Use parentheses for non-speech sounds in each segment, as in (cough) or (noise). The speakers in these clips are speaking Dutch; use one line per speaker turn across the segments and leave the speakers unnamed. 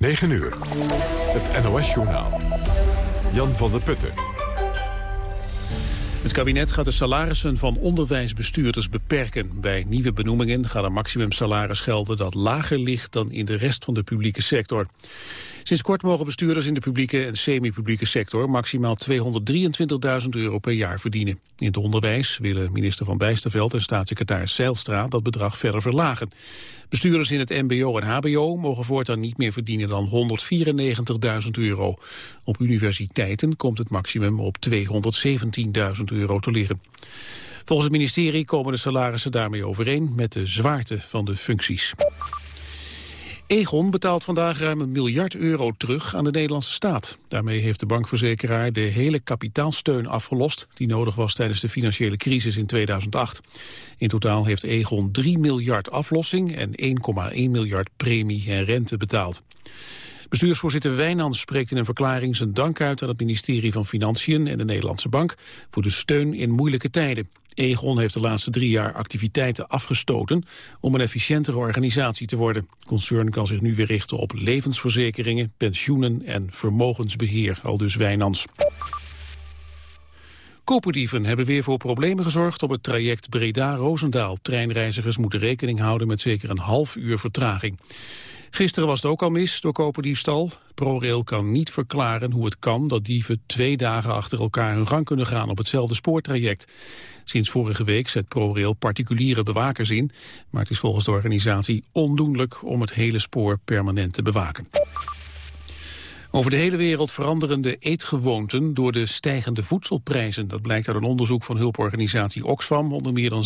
9 uur. Het NOS-journaal. Jan van der Putten.
Het kabinet gaat de salarissen van onderwijsbestuurders beperken. Bij nieuwe benoemingen gaat een maximumsalaris gelden dat lager ligt dan in de rest van de publieke sector. Sinds kort mogen bestuurders in de publieke en semi-publieke sector maximaal 223.000 euro per jaar verdienen. In het onderwijs willen minister Van Bijsterveld en staatssecretaris Zeilstra dat bedrag verder verlagen. Bestuurders in het mbo en hbo mogen voortaan niet meer verdienen dan 194.000 euro. Op universiteiten komt het maximum op 217.000 euro te liggen. Volgens het ministerie komen de salarissen daarmee overeen met de zwaarte van de functies. Egon betaalt vandaag ruim een miljard euro terug aan de Nederlandse staat. Daarmee heeft de bankverzekeraar de hele kapitaalsteun afgelost... die nodig was tijdens de financiële crisis in 2008. In totaal heeft Egon 3 miljard aflossing en 1,1 miljard premie en rente betaald. Bestuursvoorzitter Wijnands spreekt in een verklaring zijn dank uit aan het ministerie van Financiën en de Nederlandse Bank voor de steun in moeilijke tijden. Egon heeft de laatste drie jaar activiteiten afgestoten om een efficiëntere organisatie te worden. Concern kan zich nu weer richten op levensverzekeringen, pensioenen en vermogensbeheer, al dus Wijnands. Koperdieven hebben weer voor problemen gezorgd op het traject Breda-Rozendaal. Treinreizigers moeten rekening houden met zeker een half uur vertraging. Gisteren was het ook al mis door koperdiefstal. ProRail kan niet verklaren hoe het kan dat dieven twee dagen achter elkaar hun gang kunnen gaan op hetzelfde spoortraject. Sinds vorige week zet ProRail particuliere bewakers in, maar het is volgens de organisatie ondoenlijk om het hele spoor permanent te bewaken. Over de hele wereld veranderen de eetgewoonten door de stijgende voedselprijzen. Dat blijkt uit een onderzoek van hulporganisatie Oxfam onder meer dan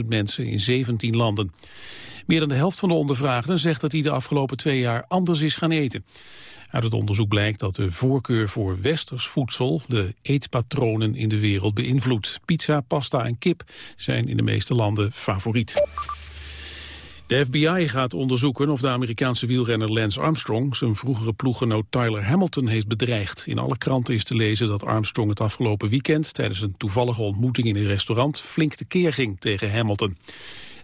16.000 mensen in 17 landen. Meer dan de helft van de ondervraagden zegt dat hij de afgelopen twee jaar anders is gaan eten. Uit het onderzoek blijkt dat de voorkeur voor westers voedsel de eetpatronen in de wereld beïnvloedt. Pizza, pasta en kip zijn in de meeste landen favoriet. De FBI gaat onderzoeken of de Amerikaanse wielrenner Lance Armstrong zijn vroegere ploeggenoot Tyler Hamilton heeft bedreigd. In alle kranten is te lezen dat Armstrong het afgelopen weekend tijdens een toevallige ontmoeting in een restaurant flink tekeer ging tegen Hamilton.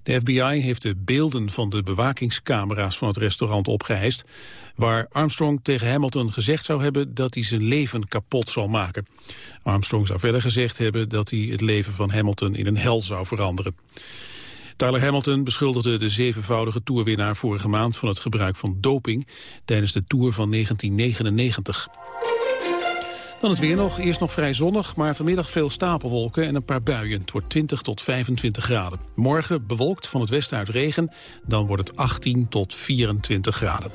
De FBI heeft de beelden van de bewakingscamera's van het restaurant opgeheist... waar Armstrong tegen Hamilton gezegd zou hebben dat hij zijn leven kapot zal maken. Armstrong zou verder gezegd hebben dat hij het leven van Hamilton in een hel zou veranderen. Tyler Hamilton beschuldigde de zevenvoudige toerwinnaar vorige maand van het gebruik van doping tijdens de Tour van 1999. Dan het weer nog. Eerst nog vrij zonnig, maar vanmiddag veel stapelwolken en een paar buien. Het wordt 20 tot 25 graden. Morgen bewolkt van het westen uit regen. Dan wordt het 18 tot 24 graden.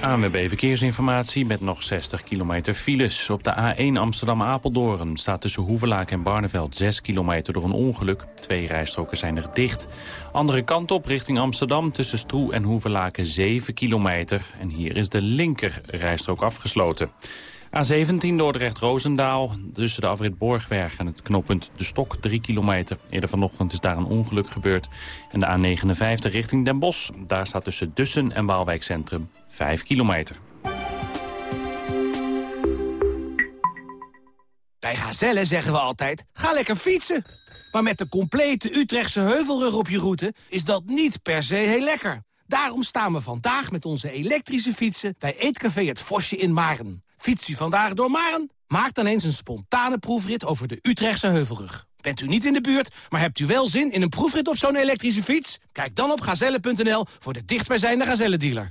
ANWB Verkeersinformatie met nog 60 kilometer files. Op de A1 Amsterdam-Apeldoorn staat tussen Hoevelaak en Barneveld 6 kilometer door een ongeluk. Twee rijstroken zijn er dicht. Andere kant op richting Amsterdam tussen Stroe en Hoevelaken 7 kilometer. En hier is de linker rijstrook afgesloten. A17 Dordrecht-Roosendaal, tussen de afrit Borgberg en het knooppunt De Stok, 3 kilometer. Eerder vanochtend is daar een ongeluk gebeurd. En de A59 richting Den Bosch, daar staat tussen Dussen en Waalwijk Centrum 5 kilometer.
Bij Gazelle zeggen we altijd, ga lekker fietsen. Maar met de complete Utrechtse heuvelrug op je route is dat niet per se heel lekker. Daarom staan we vandaag met onze elektrische fietsen bij Eetcafé Het Vosje in Maren. Fiets u vandaag door Maren? Maak dan eens een spontane proefrit over de Utrechtse heuvelrug. Bent u niet in de buurt, maar hebt u wel zin in een proefrit op zo'n elektrische fiets? Kijk dan op gazelle.nl voor de dichtstbijzijnde Gazelle-dealer.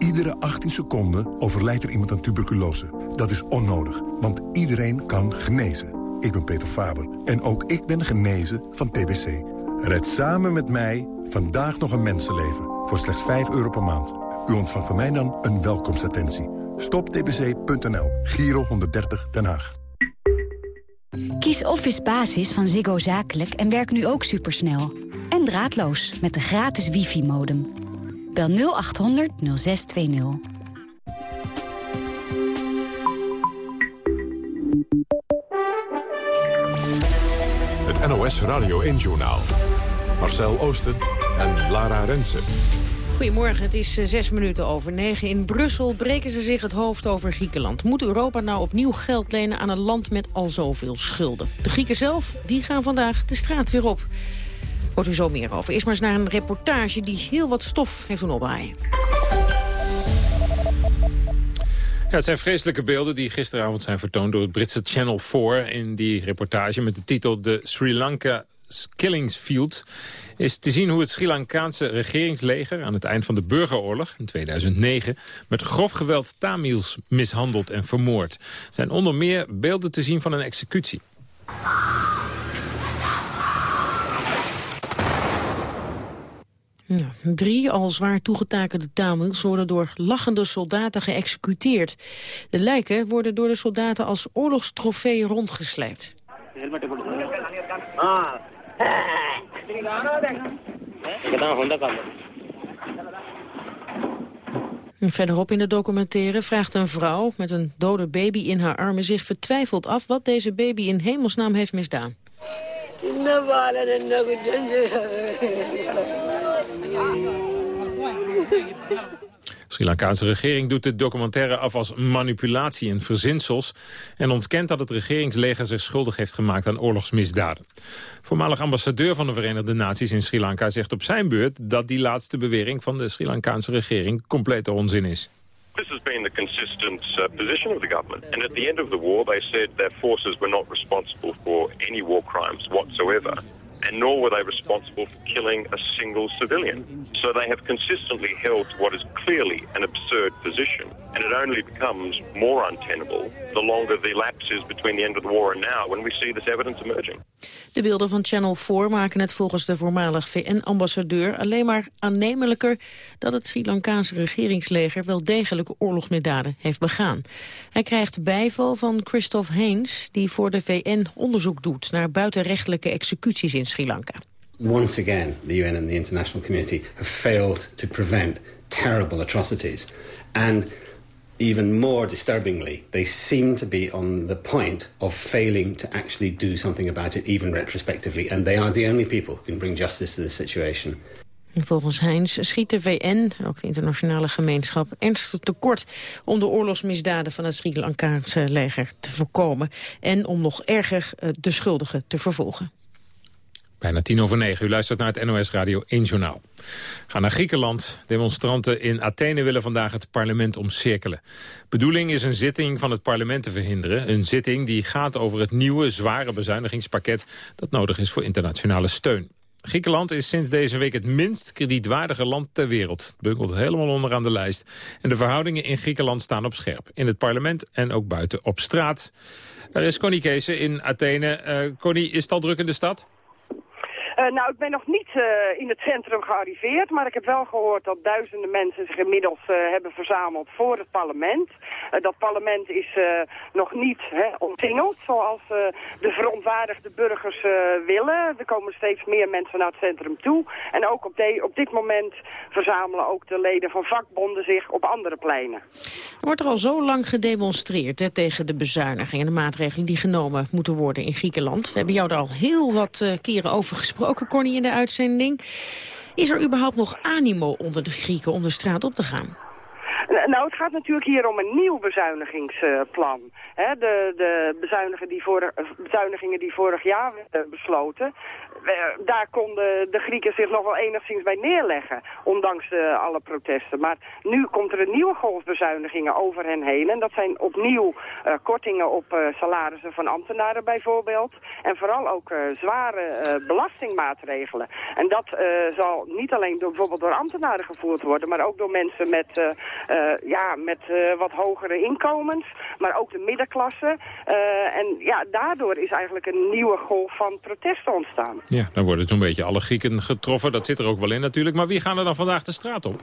Iedere 18 seconden overlijdt er iemand aan tuberculose. Dat is onnodig, want iedereen kan genezen. Ik ben Peter Faber en ook ik ben genezen van TBC. Red samen met mij vandaag nog een mensenleven voor slechts 5 euro per maand. U ontvangt van mij dan een welkomstattentie. Stoptbc.nl, Giro 130 Den Haag.
Kies Office Basis van Ziggo Zakelijk en werk nu ook supersnel. En draadloos met de gratis wifi-modem. Bel 0800 0620.
Het NOS Radio 1-journaal. Marcel Oosten en Lara Rensen.
Goedemorgen, het is eh, zes minuten over negen. In Brussel breken ze zich het hoofd over Griekenland. Moet Europa nou opnieuw geld lenen aan een land met al zoveel schulden? De Grieken zelf, die gaan vandaag de straat weer op. Hoort u zo meer over. Eerst maar eens naar een reportage die heel wat stof heeft doen opwaaien.
Het zijn vreselijke beelden die gisteravond zijn vertoond door het Britse Channel 4... in die reportage met de titel de Sri Lanka Killings Field... is te zien hoe het Sri Lankaanse regeringsleger... aan het eind van de burgeroorlog in 2009... met grof geweld Tamils mishandeld en vermoord. Er zijn onder meer beelden te zien van een executie.
Ja, drie al zwaar toegetakende Tamils worden door lachende soldaten geëxecuteerd. De lijken worden door de soldaten als oorlogstrofee rondgesleept. Verderop in de documentaire vraagt een vrouw met een dode baby in haar armen zich vertwijfeld af wat deze baby in hemelsnaam heeft misdaan.
Sri Lankaanse regering doet de documentaire af als manipulatie en verzinsels... en ontkent dat het regeringsleger zich schuldig heeft gemaakt aan oorlogsmisdaden. Voormalig ambassadeur van de Verenigde Naties in Sri Lanka zegt op zijn beurt... dat die laatste bewering van de Sri Lankaanse regering complete onzin is.
This has been the consistent uh, position of the government. And at the end of the war, they said their forces were not responsible for any war crimes whatsoever. And nor were they responsible for killing a single civilian. So they have consistently held what is clearly an absurd position. And it only becomes more untenable the longer the lapse is between the end of the war and now when we see this evidence emerging.
De beelden van Channel 4 maken het volgens de voormalig VN-ambassadeur alleen maar aannemelijker dat het Sri Lankaanse regeringsleger wel degelijke oorlogsmisdaden heeft begaan. Hij krijgt bijval van Christophe Haynes, die voor de VN onderzoek doet naar buitenrechtelijke executies in Sri Lanka.
Once again, the UN and the international community have failed to prevent terrible atrocities. And even more disturbingly, they seem to be on the point of failing to actually do something about it, even retrospectively. And they are the only people who can bring justice to the situation.
Volgens Heinz schiet de VN, ook de internationale gemeenschap, ernstig tekort om de oorlogsmisdaden van het Sri Lankaanse leger te voorkomen en om nog erger eh, de schuldigen te vervolgen.
Bijna tien over negen. U luistert naar het NOS Radio 1 Journaal. Ga naar Griekenland. Demonstranten in Athene willen vandaag het parlement omcirkelen. Bedoeling is een zitting van het parlement te verhinderen. Een zitting die gaat over het nieuwe, zware bezuinigingspakket... dat nodig is voor internationale steun. Griekenland is sinds deze week het minst kredietwaardige land ter wereld. Het bunkelt helemaal onderaan de lijst. En de verhoudingen in Griekenland staan op scherp. In het parlement en ook buiten op straat. Daar is Connie Kees in Athene. Uh, Connie, is het al druk in de stad?
Uh, nou, ik ben nog niet uh, in het centrum gearriveerd, maar ik heb wel gehoord dat duizenden mensen zich inmiddels uh, hebben verzameld voor het parlement. dat parlement is nog niet omsingeld, zoals de verontwaardigde burgers willen. Er komen steeds meer mensen naar het centrum toe. En ook op, op dit moment verzamelen ook de leden van vakbonden zich op andere pleinen.
Er wordt er al zo lang gedemonstreerd hè, tegen de bezuinigingen en de maatregelen die genomen moeten worden in Griekenland. We hebben jou er al heel wat keren over gesproken ook Connie, in de uitzending. Is er überhaupt nog animo onder de Grieken om de straat op te gaan?
Nou, het gaat natuurlijk hier om een nieuw bezuinigingsplan. De de bezuinigen die vorig, bezuinigingen die vorig jaar werden besloten... daar konden de Grieken zich nog wel enigszins bij neerleggen, ondanks alle protesten. Maar nu komt er een nieuwe golf bezuinigingen over hen heen. En dat zijn opnieuw kortingen op salarissen van ambtenaren bijvoorbeeld. En vooral ook zware belastingmaatregelen. En dat zal niet alleen door, bijvoorbeeld door ambtenaren gevoerd worden, maar ook door mensen met, ja, met wat hogere inkomens, maar ook de middenklasse. en ja, daardoor is eigenlijk een nieuwe golf van protesten ontstaan.
Ja, dan worden zo'n beetje alle Grieken getroffen. Dat zit er ook wel in natuurlijk. Maar wie gaan er dan vandaag de straat op?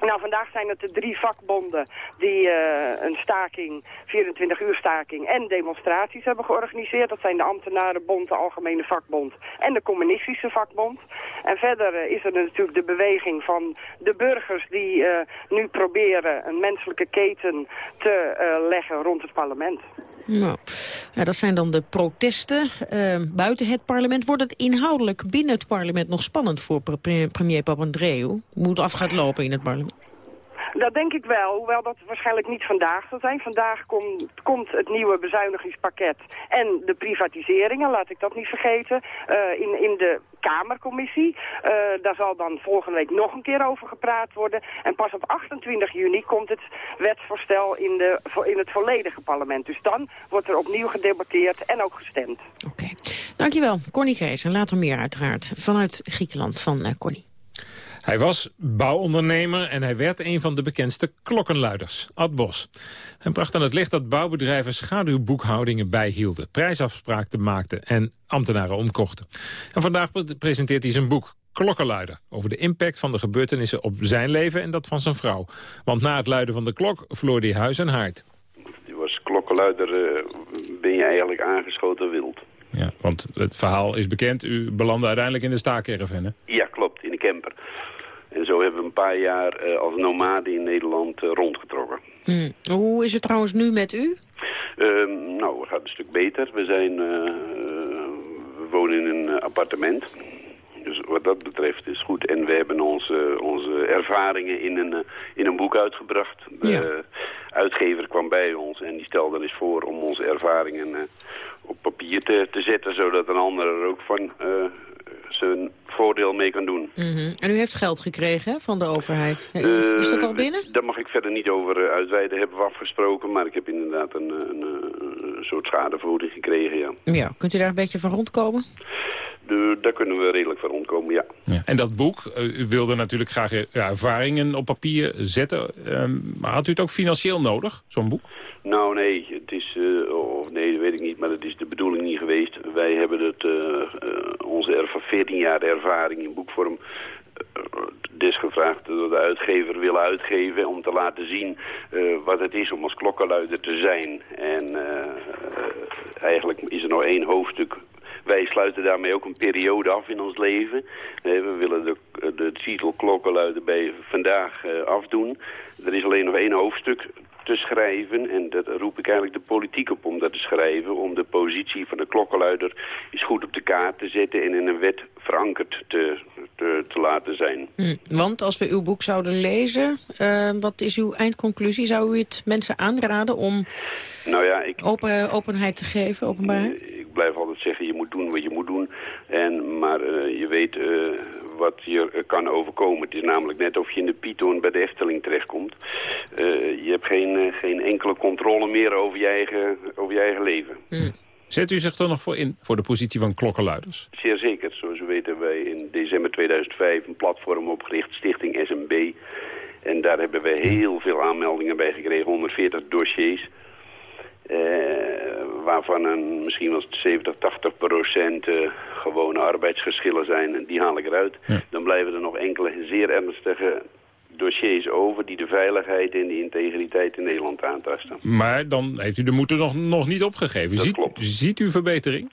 Nou, vandaag zijn het de drie vakbonden die uh, een staking, 24 uur staking en demonstraties hebben georganiseerd. Dat zijn de ambtenarenbond, de Algemene Vakbond en de Communistische Vakbond. En verder uh, is er natuurlijk de beweging van de burgers die uh, nu proberen een menselijke keten te leggen rond het parlement.
Nou, ja, dat zijn dan de protesten uh, buiten het parlement. Wordt het inhoudelijk binnen het parlement nog spannend voor premier Papandreou? Hoe het af gaat lopen in het parlement?
Dat denk ik wel, hoewel dat waarschijnlijk niet vandaag zal zijn. Vandaag komt, komt het nieuwe bezuinigingspakket en de privatiseringen, laat ik dat niet vergeten, uh, in, in de Kamercommissie. Uh, daar zal dan volgende week nog een keer over gepraat worden. En pas op 28 juni komt het wetsvoorstel in, de, in het volledige parlement. Dus dan wordt er opnieuw gedebatteerd en ook gestemd.
Oké, dankjewel. Connie Kees en later meer uiteraard vanuit Griekenland van uh, Connie.
Hij was bouwondernemer en hij werd een van de bekendste klokkenluiders, Ad Bos. Hij bracht aan het licht dat bouwbedrijven schaduwboekhoudingen bijhielden, prijsafspraken maakten en ambtenaren omkochten. En vandaag presenteert hij zijn boek Klokkenluider over de impact van de gebeurtenissen op zijn leven en dat van zijn vrouw. Want na het luiden van de klok verloor hij huis en haard.
Was klokkenluider, uh, ben je eigenlijk aangeschoten wild.
Ja, want het verhaal is bekend. U belandde uiteindelijk in de staakerven,
Ja, klopt, in de camper. En zo hebben we een paar jaar uh, als nomade in Nederland uh, rondgetrokken.
Hmm. Hoe is het trouwens nu met u?
Uh, nou, het gaat een stuk beter. We, zijn, eh, we wonen in een appartement. Dus wat dat betreft is goed. En we hebben onze, onze ervaringen in een, in een boek uitgebracht.
Ja.
De uitgever kwam bij ons en die stelde eens voor om onze ervaringen op papier te, te zetten. Zodat een ander er ook van zijn voordeel mee kan doen.
Mm -hmm. En u heeft geld gekregen hè, van de overheid. Uh, is dat al binnen?
Daar mag ik verder niet over uitweiden, hebben we afgesproken. Maar ik heb inderdaad een, een, een soort schadevergoeding gekregen, ja.
Ja, kunt u daar een beetje van rondkomen?
De, daar kunnen we redelijk van rondkomen, ja.
ja. En dat boek, u wilde natuurlijk graag ja, ervaringen op papier zetten. Um, maar had u het ook financieel nodig, zo'n boek?
Nou, nee, het is, uh, of nee, dat weet ik niet, maar dat is de bedoeling niet geweest. Wij hebben het, uh, uh, onze erva 14 jaar ervaring in boekvorm desgevraagd door de uitgever willen uitgeven om te laten zien wat het is om als klokkenluider te zijn. En eigenlijk is er nog één hoofdstuk wij sluiten daarmee ook een periode af in ons leven. We willen de, de titel klokkenluiden bij vandaag uh, afdoen. Er is alleen nog één hoofdstuk te schrijven. En dat roep ik eigenlijk de politiek op om dat te schrijven. Om de positie van de klokkenluider eens goed op de kaart te zetten en in een wet verankerd te, te, te laten zijn.
Hm, want als we uw boek zouden lezen, uh, wat is uw eindconclusie? Zou u het mensen aanraden om
nou ja, ik,
open, openheid te geven, openbaarheid?
Ik blijf altijd zeggen, je moet doen wat je moet doen. En, maar uh, je weet uh, wat je kan overkomen. Het is namelijk net of je in de Python bij de Efteling terechtkomt. Uh, je hebt geen, geen enkele controle meer over je eigen, over je eigen leven.
Hm.
Zet u zich er nog voor in, voor de positie van klokkenluiders?
Zeer zeker. Zoals u weet hebben wij in december 2005 een platform opgericht, Stichting SMB. En daar hebben wij heel veel aanmeldingen bij gekregen, 140 dossiers. Uh, waarvan een, misschien wel 70, 80 procent uh, gewone arbeidsgeschillen zijn. En die haal ik eruit.
Ja.
Dan blijven er nog enkele zeer ernstige dossiers over... die de veiligheid en de integriteit in Nederland aantasten.
Maar dan heeft u de moed nog, nog niet opgegeven.
Dat
ziet,
klopt.
ziet u verbetering?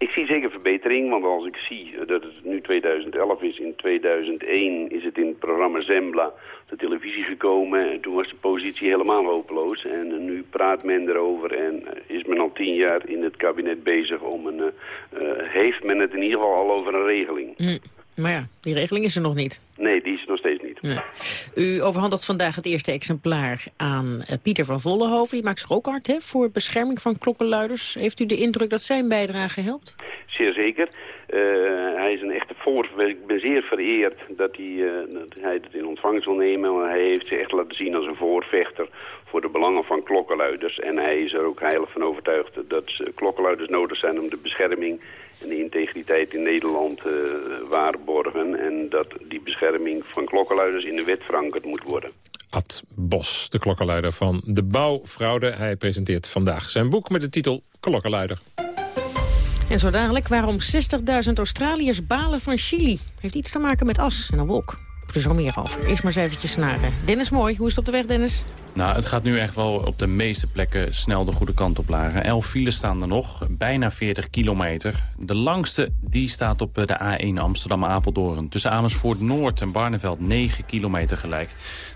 Ik zie zeker verbetering, want als ik zie dat het nu 2011 is, in 2001 is het in het programma Zembla de televisie gekomen. En toen was de positie helemaal hopeloos. En nu praat men erover en is men al tien jaar in het kabinet bezig om een... Uh, heeft men het in ieder geval al over een regeling.
Hm. Maar ja, die regeling is er nog niet.
Nee, die is er nog steeds niet.
Nee. U overhandigt vandaag het eerste exemplaar aan uh, Pieter van Vollenhoven. Die maakt zich ook hard hè, voor bescherming van klokkenluiders. Heeft u de indruk dat zijn bijdrage helpt?
Zeer zeker. Uh, hij is een echte Ik ben zeer vereerd dat hij, uh, dat hij het in ontvangst wil nemen. Hij heeft zich echt laten zien als een voorvechter voor de belangen van klokkenluiders. En hij is er ook heilig van overtuigd dat klokkenluiders nodig zijn om de bescherming en de integriteit in Nederland uh, waarborgen. En dat die bescherming van klokkenluiders in de wet verankerd moet worden.
Ad Bos, de klokkenluider van de bouwfraude. Hij presenteert vandaag zijn boek met de titel Klokkenluider.
En zo dadelijk waarom 60.000 Australiërs balen van Chili. Heeft iets te maken met as en een wolk. Er zo meer over. Eerst maar eens eventjes naar Dennis Mooi. Hoe is het op de weg, Dennis?
Nou, het gaat nu echt wel op de meeste plekken snel de goede kant op lagen. Elf files staan er nog, bijna 40 kilometer. De langste die staat op de A1 Amsterdam-Apeldoorn. Tussen Amersfoort Noord en Barneveld 9 kilometer gelijk.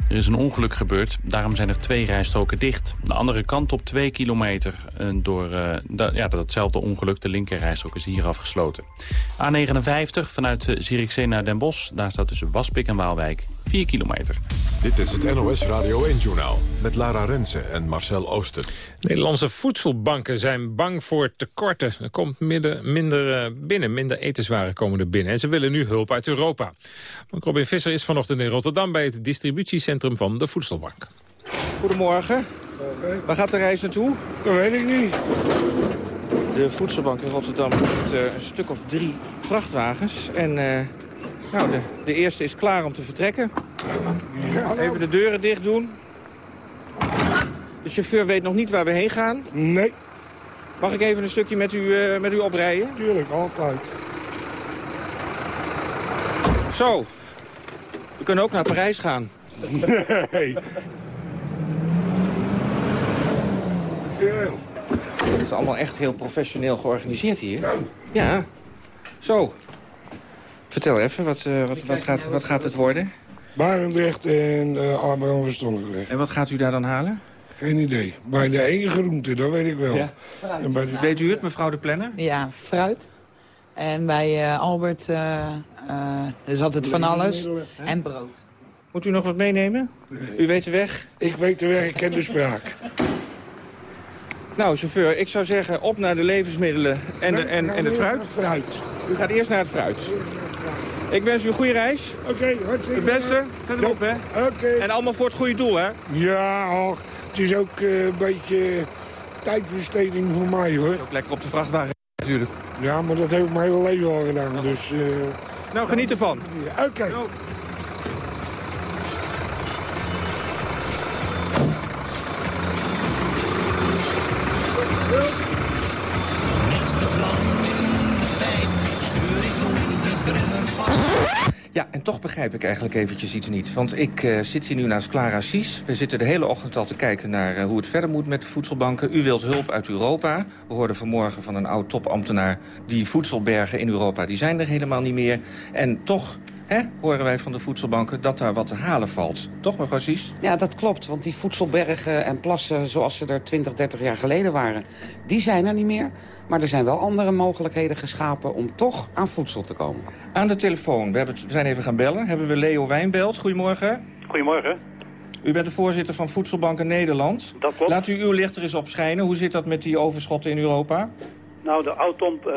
Er is een ongeluk gebeurd, daarom zijn er twee rijstroken dicht. De andere kant op 2 kilometer door uh, ja, datzelfde ongeluk. De linkerrijstrook is hier afgesloten. A59 vanuit Zierikzee naar Den Bosch. Daar staat tussen Waspik en Waalwijk 4 kilometer.
Dit is het NOS Radio 1-journaal met Lara Rensen en Marcel Ooster.
Nederlandse voedselbanken zijn bang voor tekorten. Er komt minder, minder binnen, minder etenswaren komen er binnen. En ze willen nu hulp uit Europa. Robin Visser is vanochtend in Rotterdam... bij het distributiecentrum van de Voedselbank.
Goedemorgen. Waar gaat de reis naartoe?
Dat weet ik niet.
De Voedselbank in Rotterdam heeft uh, een stuk of drie vrachtwagens. En uh, nou, de, de eerste is klaar om te vertrekken. Even de deuren dicht doen. De chauffeur weet nog niet waar we heen gaan.
Nee.
Mag ik even een stukje met u, uh, met u oprijden?
Tuurlijk, altijd.
Zo. We kunnen ook naar Parijs gaan.
Nee.
Het is allemaal echt heel professioneel georganiseerd hier. Ja. Zo. Vertel even, wat, uh, wat, wat, gaat, wat gaat het worden?
Barendrecht en uh, Abraham Verstollenweg.
En wat gaat u daar dan halen?
Geen idee. Bij de ene groente, dat weet ik wel. Ja.
En bij de... Weet u het, mevrouw de Planner?
Ja, fruit. En bij uh, Albert uh, is altijd van alles. En brood.
Moet u nog wat meenemen? U weet de weg?
Ik weet de weg, ik ken de spraak.
Nou, chauffeur, ik zou zeggen op naar de levensmiddelen en, de, en, en het fruit.
fruit.
U gaat eerst naar het fruit. Ik wens u een goede reis.
Oké, okay, hartstikke
Het beste, let erop, hè.
Oké. Okay.
En allemaal voor het goede doel, hè.
Ja, och, het is ook uh, een beetje tijdbesteding voor mij, hoor.
Ook lekker op de vrachtwagen, natuurlijk.
Ja, maar dat heb ik mijn hele leven al gedaan, dus... Uh...
Nou, geniet ervan.
Ja, Oké. Okay.
Ja, en toch begrijp ik eigenlijk eventjes iets niet. Want ik uh, zit hier nu naast Clara Sies. We zitten de hele ochtend al te kijken naar uh, hoe het verder moet met de voedselbanken. U wilt hulp uit Europa. We hoorden vanmorgen van een oud topambtenaar... die voedselbergen in Europa, die zijn er helemaal niet meer. En toch Hè, horen wij van de voedselbanken dat daar wat te halen valt. Toch, mevrouw Sies?
Ja, dat klopt. Want die voedselbergen en plassen zoals ze er 20, 30 jaar geleden waren... die zijn er niet meer. Maar er zijn wel andere mogelijkheden geschapen om toch aan voedsel te komen.
Aan de telefoon, we, hebben, we zijn even gaan bellen, hebben we Leo Wijnbelt. Goedemorgen.
Goedemorgen.
U bent de voorzitter van Voedselbanken Nederland.
Dat klopt.
Laat u uw licht er eens op schijnen. Hoe zit dat met die overschotten in Europa?
Nou,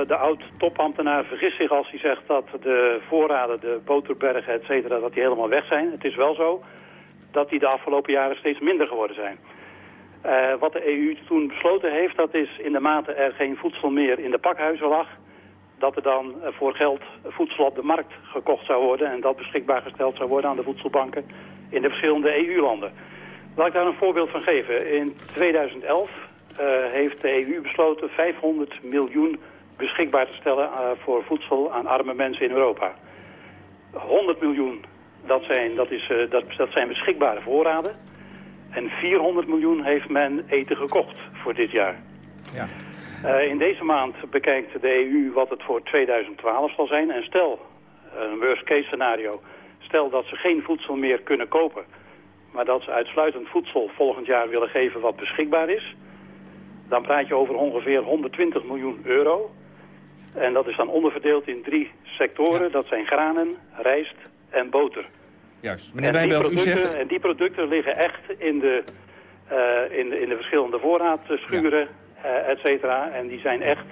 de oud-topambtenaar vergist zich als hij zegt dat de voorraden, de boterbergen, et cetera, dat die helemaal weg zijn. Het is wel zo dat die de afgelopen jaren steeds minder geworden zijn. Uh, wat de EU toen besloten heeft, dat is in de mate er geen voedsel meer in de pakhuizen lag, dat er dan voor geld voedsel op de markt gekocht zou worden en dat beschikbaar gesteld zou worden aan de voedselbanken in de verschillende EU-landen. Laat ik daar een voorbeeld van geven. In 2011 uh, heeft de EU besloten 500 miljoen beschikbaar te stellen uh, voor voedsel aan arme mensen in Europa. 100 miljoen, dat zijn, dat is, uh, dat, dat zijn beschikbare voorraden. En 400 miljoen heeft men eten gekocht voor dit jaar.
Ja.
Uh, in deze maand bekijkt de EU wat het voor 2012 zal zijn. En stel, een worst case scenario, stel dat ze geen voedsel meer kunnen kopen... maar dat ze uitsluitend voedsel volgend jaar willen geven wat beschikbaar is... dan praat je over ongeveer 120 miljoen euro. En dat is dan onderverdeeld in drie sectoren. Ja. Dat zijn granen, rijst en boter.
Juist. Meneer
en die,
Wijnbelt, u
producten,
zegt...
en die producten liggen echt in de, eh, in de, in de verschillende voorraadschuren, eh, et cetera. En die zijn echt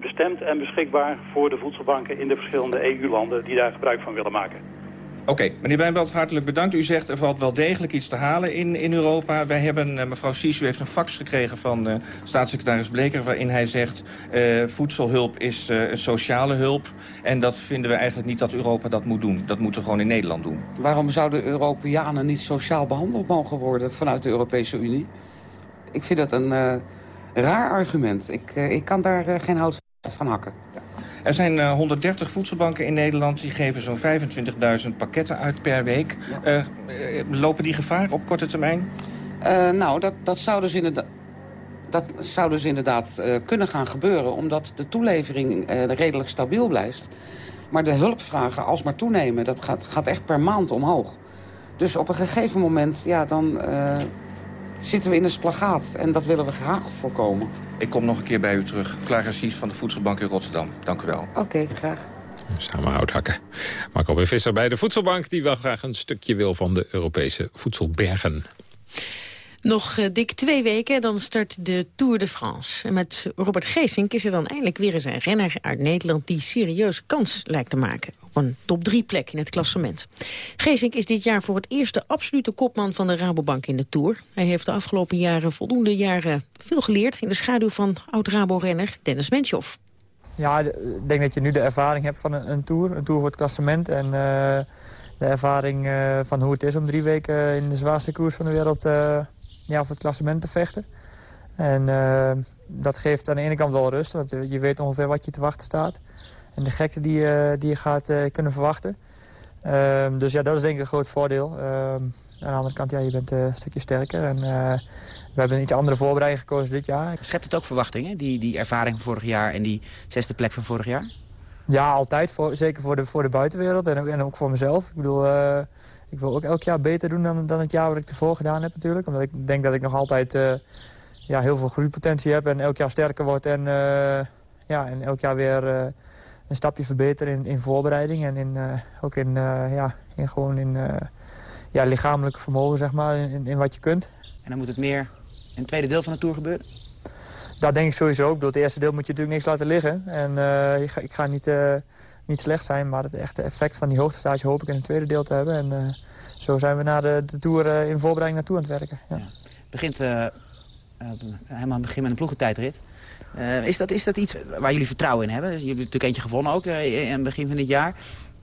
bestemd en beschikbaar voor de voedselbanken in de verschillende EU-landen die daar gebruik van willen maken.
Oké, meneer Wijnbelt, hartelijk bedankt. U zegt er valt wel degelijk iets te halen in, in Europa. Wij hebben, eh, mevrouw Sies, u heeft een fax gekregen van eh, staatssecretaris Bleker... waarin hij zegt, eh, voedselhulp is een sociale hulp. En dat vinden we eigenlijk niet dat Europa dat moet doen. Dat moeten we gewoon in Nederland doen.
Waarom zouden Europeanen niet sociaal behandeld mogen worden vanuit de Europese Unie? Ik vind dat een raar argument. Ik, ik kan daar geen hout van hakken.
Er zijn eh, 130 voedselbanken in Nederland. Die geven zo'n 25.000 pakketten uit per week. Eh, eh, lopen die gevaar op korte termijn?
Eh, nou, dat, dat zou dus inderdaad... Dat zou dus inderdaad eh, kunnen gaan gebeuren... omdat de toelevering eh, redelijk stabiel blijft. Maar de hulpvragen alsmaar toenemen. Dat gaat, gaat echt per maand omhoog. Dus op een gegeven moment, ja, dan eh, zitten we in een splagaat. En dat willen we graag voorkomen.
Ik kom nog een keer bij u terug. Clara Sies van de Voedselbank in Rotterdam. Dank u wel.
Oké, graag.
Samen hout hakken. Marco B. Visser bij de Voedselbank... die wel graag een stukje wil van de Europese voedselbergen.
Nog eh, dik twee weken, dan start de Tour de France. En met Robert Geesink is er dan eindelijk weer eens een renner uit Nederland... die serieus kans lijkt te maken op een top drie plek in het klassement. Geesink is dit jaar voor het eerst de absolute kopman van de Rabobank in de Tour. Hij heeft de afgelopen jaren voldoende jaren veel geleerd... in de schaduw van oud-Rabo-renner Dennis Menchoff.
Ja, ik denk dat je nu de ervaring hebt van een, een tour. Een tour voor het klassement. En uh, de ervaring uh, van hoe het is om drie weken in de zwaarste koers van de wereld... Ja, voor het klassement te vechten. En uh, dat geeft aan de ene kant wel rust, want je weet ongeveer wat je te wachten staat. En de gekte die, uh, die je gaat uh, kunnen verwachten. Uh, dus ja, dat is denk ik een groot voordeel. aan de andere kant, ja, je bent een stukje sterker. En we hebben een iets andere voorbereiding gekozen dit jaar.
Schept het ook verwachtingen, die, die ervaring van vorig jaar en die zesde plek van vorig jaar?
Ja, altijd. Voor, zeker voor de, voor de buitenwereld en ook, en ook voor mezelf. Ik bedoel, ik wil ook elk jaar beter doen dan, dan het jaar wat ik ervoor gedaan heb natuurlijk. Omdat ik denk dat ik nog altijd uh, ja, heel veel groeipotentie heb en elk jaar sterker word. En, uh, ja, en elk jaar weer uh, een stapje verbeteren in, in voorbereiding. En in, ook in, ja, in, gewoon in ja, lichamelijke vermogen, zeg maar, in, in wat je kunt.
En dan moet het meer in het tweede deel van de Tour gebeuren?
Dat denk ik sowieso. Ik bedoel, het eerste deel moet je natuurlijk niks laten liggen. En ik ga, ik ga niet niet slecht zijn. Maar het echte effect van die hoogtestage hoop ik in het tweede deel te hebben. En uh, zo zijn we na de, de Tour uh, in voorbereiding naartoe aan het werken. Ja.
Begint uh, helemaal begin met een ploegentijdrit. is, dat, is dat iets waar jullie vertrouwen in hebben? Dus jullie natuurlijk eentje gewonnen ook in het begin van dit jaar.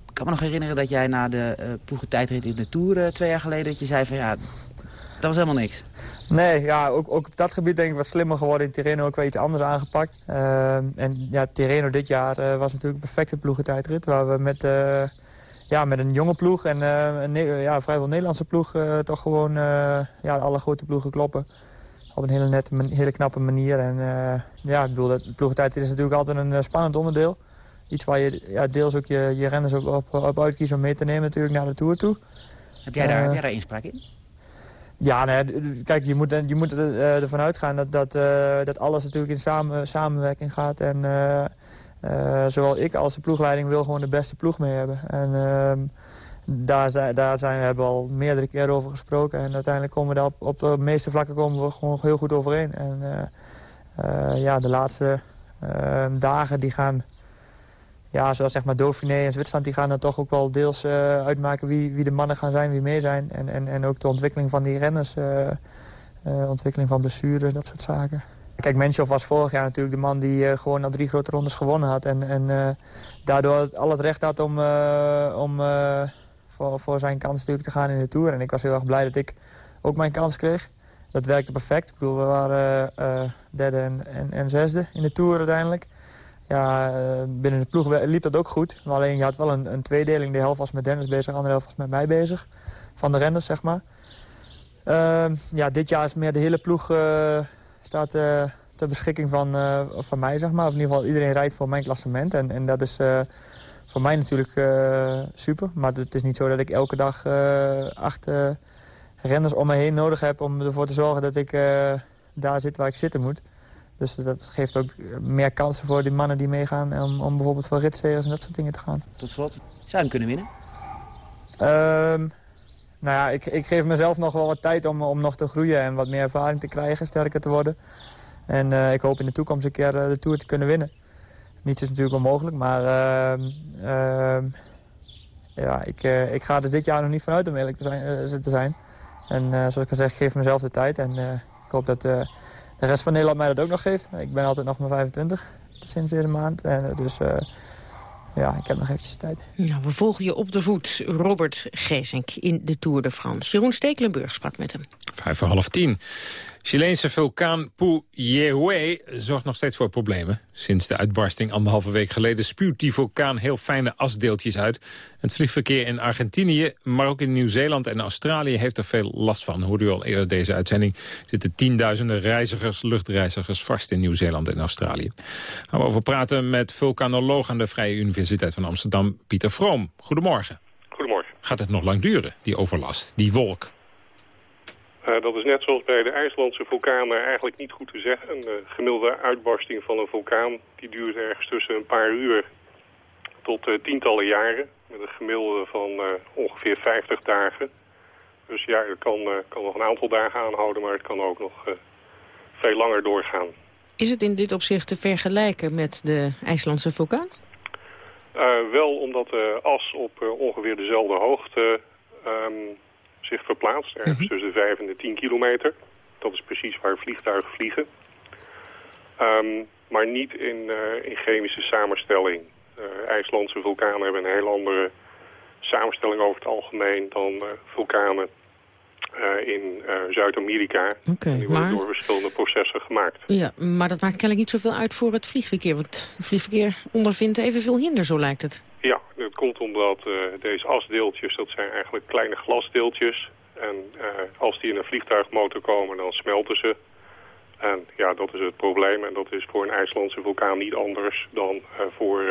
Ik kan me nog herinneren dat jij na de ploegentijdrit in de Tour twee jaar geleden... dat je zei van ja, dat was helemaal niks.
Nee, ja, ook, ook op dat gebied denk ik wat slimmer geworden. In Tirreno ook wel iets anders aangepakt. Uh, en ja, Tirreno dit jaar uh, was natuurlijk een perfecte ploegentijdrit. Waar we met, uh, ja, met een jonge ploeg en een ja, vrijwel Nederlandse ploeg... toch gewoon ja, alle grote ploegen kloppen. Op een hele nette, hele knappe manier. En ja, ik bedoel, de ploegentijdrit is natuurlijk altijd een spannend onderdeel. Iets waar je ja, deels ook je, je renners ook op, op uitkiest om mee te nemen natuurlijk naar de Tour toe.
Heb jij daar, heb jij daar inspraak in?
Ja, nee, kijk, je moet, je moet er, ervan uitgaan dat, dat, uh, dat alles natuurlijk in samen, samenwerking gaat. En uh, zowel ik als de ploegleiding wil gewoon de beste ploeg mee hebben. En ehm, daar, zijn, daar zijn, hebben we al meerdere keren over gesproken. En uiteindelijk komen we daar op, op de meeste vlakken komen we gewoon heel goed overeen. En ja, de laatste ehm, dagen die gaan ja, zoals zeg maar Dauphiné en Zwitserland... die gaan dan toch ook wel deels uh, uitmaken wie, wie de mannen gaan zijn, wie mee zijn. En, en, en ook de ontwikkeling van die renners, uh, ontwikkeling van blessures, dat soort zaken. Kijk, Menschhoff was vorig jaar natuurlijk de man die gewoon al drie grote rondes gewonnen had. En, en daardoor al het recht had om, om voor, voor zijn kans natuurlijk te gaan in de Tour. En ik was heel erg blij dat ik ook mijn kans kreeg. Dat werkte perfect. Ik bedoel, we waren derde en, en, en zesde in de Tour uiteindelijk ja, binnen de ploeg liep dat ook goed. Maar alleen je had wel een, een tweedeling. De helft was met Dennis bezig, de andere helft was met mij bezig. Van de renners, zeg maar. Uh, ja, dit jaar is meer de hele ploeg uh, staat uh, ter beschikking van, van mij, zeg maar. Of in ieder geval, iedereen rijdt voor mijn klassement. En, en dat is voor mij natuurlijk super. Maar het is niet zo dat ik elke dag acht renners om me heen nodig heb... om ervoor te zorgen dat ik daar zit waar ik zitten moet. Dus dat geeft ook meer kansen voor die mannen die meegaan... om, om bijvoorbeeld voor ritseries en dat soort dingen te gaan.
Tot slot, zou je hem kunnen winnen?
Um, nou ja, ik, ik geef mezelf nog wel wat tijd om, om nog te groeien en wat meer ervaring te krijgen, sterker te worden. En uh, ik hoop in de toekomst een keer uh, de Tour te kunnen winnen. Niets is natuurlijk onmogelijk, maar uh, ja, ik, ik ga er dit jaar nog niet vanuit om eerlijk te zijn. te zijn. En zoals ik al zeg, ik geef mezelf de tijd en ik hoop dat de rest van Nederland mij dat ook nog geeft. Ik ben altijd nog maar 25 sinds deze maand. En, dus ja, ik heb nog eventjes tijd.
Nou, we volgen je op de voet, Robert Geesink, in de Tour de France. Jeroen Stekelenburg sprak met hem.
Vijf voor half tien. Chileense vulkaan Puyehue zorgt nog steeds voor problemen. Sinds de uitbarsting anderhalve week geleden spuwt die vulkaan heel fijne asdeeltjes uit. Het vliegverkeer in Argentinië, maar ook in Nieuw-Zeeland en Australië heeft er veel last van. Hoorde u al eerder deze uitzending. Zitten tienduizenden reizigers, luchtreizigers vast in Nieuw-Zeeland en Australië. Gaan we over praten met vulkanoloog aan de Vrije Universiteit van Amsterdam, Pieter Vroom. Goedemorgen.
Goedemorgen.
Gaat het nog lang duren, die overlast, die wolk?
Uh, dat is net zoals bij de IJslandse vulkanen eigenlijk niet goed te zeggen. Een gemiddelde uitbarsting van een vulkaan die duurt ergens tussen een paar uur tot uh, tientallen jaren. Met een gemiddelde van uh, ongeveer 50 dagen. Dus ja, het kan, kan nog een aantal dagen aanhouden, maar het kan ook nog veel langer doorgaan.
Is het in dit opzicht te vergelijken met de IJslandse vulkaan?
wel, omdat de as op ongeveer dezelfde hoogte um, zich verplaatst. Ergens mm -hmm. tussen de 5 en de 10 kilometer. Dat is precies waar vliegtuigen vliegen. Um, maar niet in, uh, in chemische samenstelling. Uh, IJslandse vulkanen hebben een heel andere samenstelling over het algemeen dan uh, vulkanen in Zuid-Amerika.
Okay,
die worden
maar...
door verschillende processen gemaakt.
Ja, maar dat maakt kennelijk niet zoveel uit voor het vliegverkeer. Want het vliegverkeer ondervindt evenveel hinder, zo lijkt het.
Komt omdat uh, deze asdeeltjes, dat zijn eigenlijk kleine glasdeeltjes. En uh, als die in een vliegtuigmotor komen, dan smelten ze. En ja, dat is het probleem. En dat is voor een IJslandse vulkaan niet anders dan uh, voor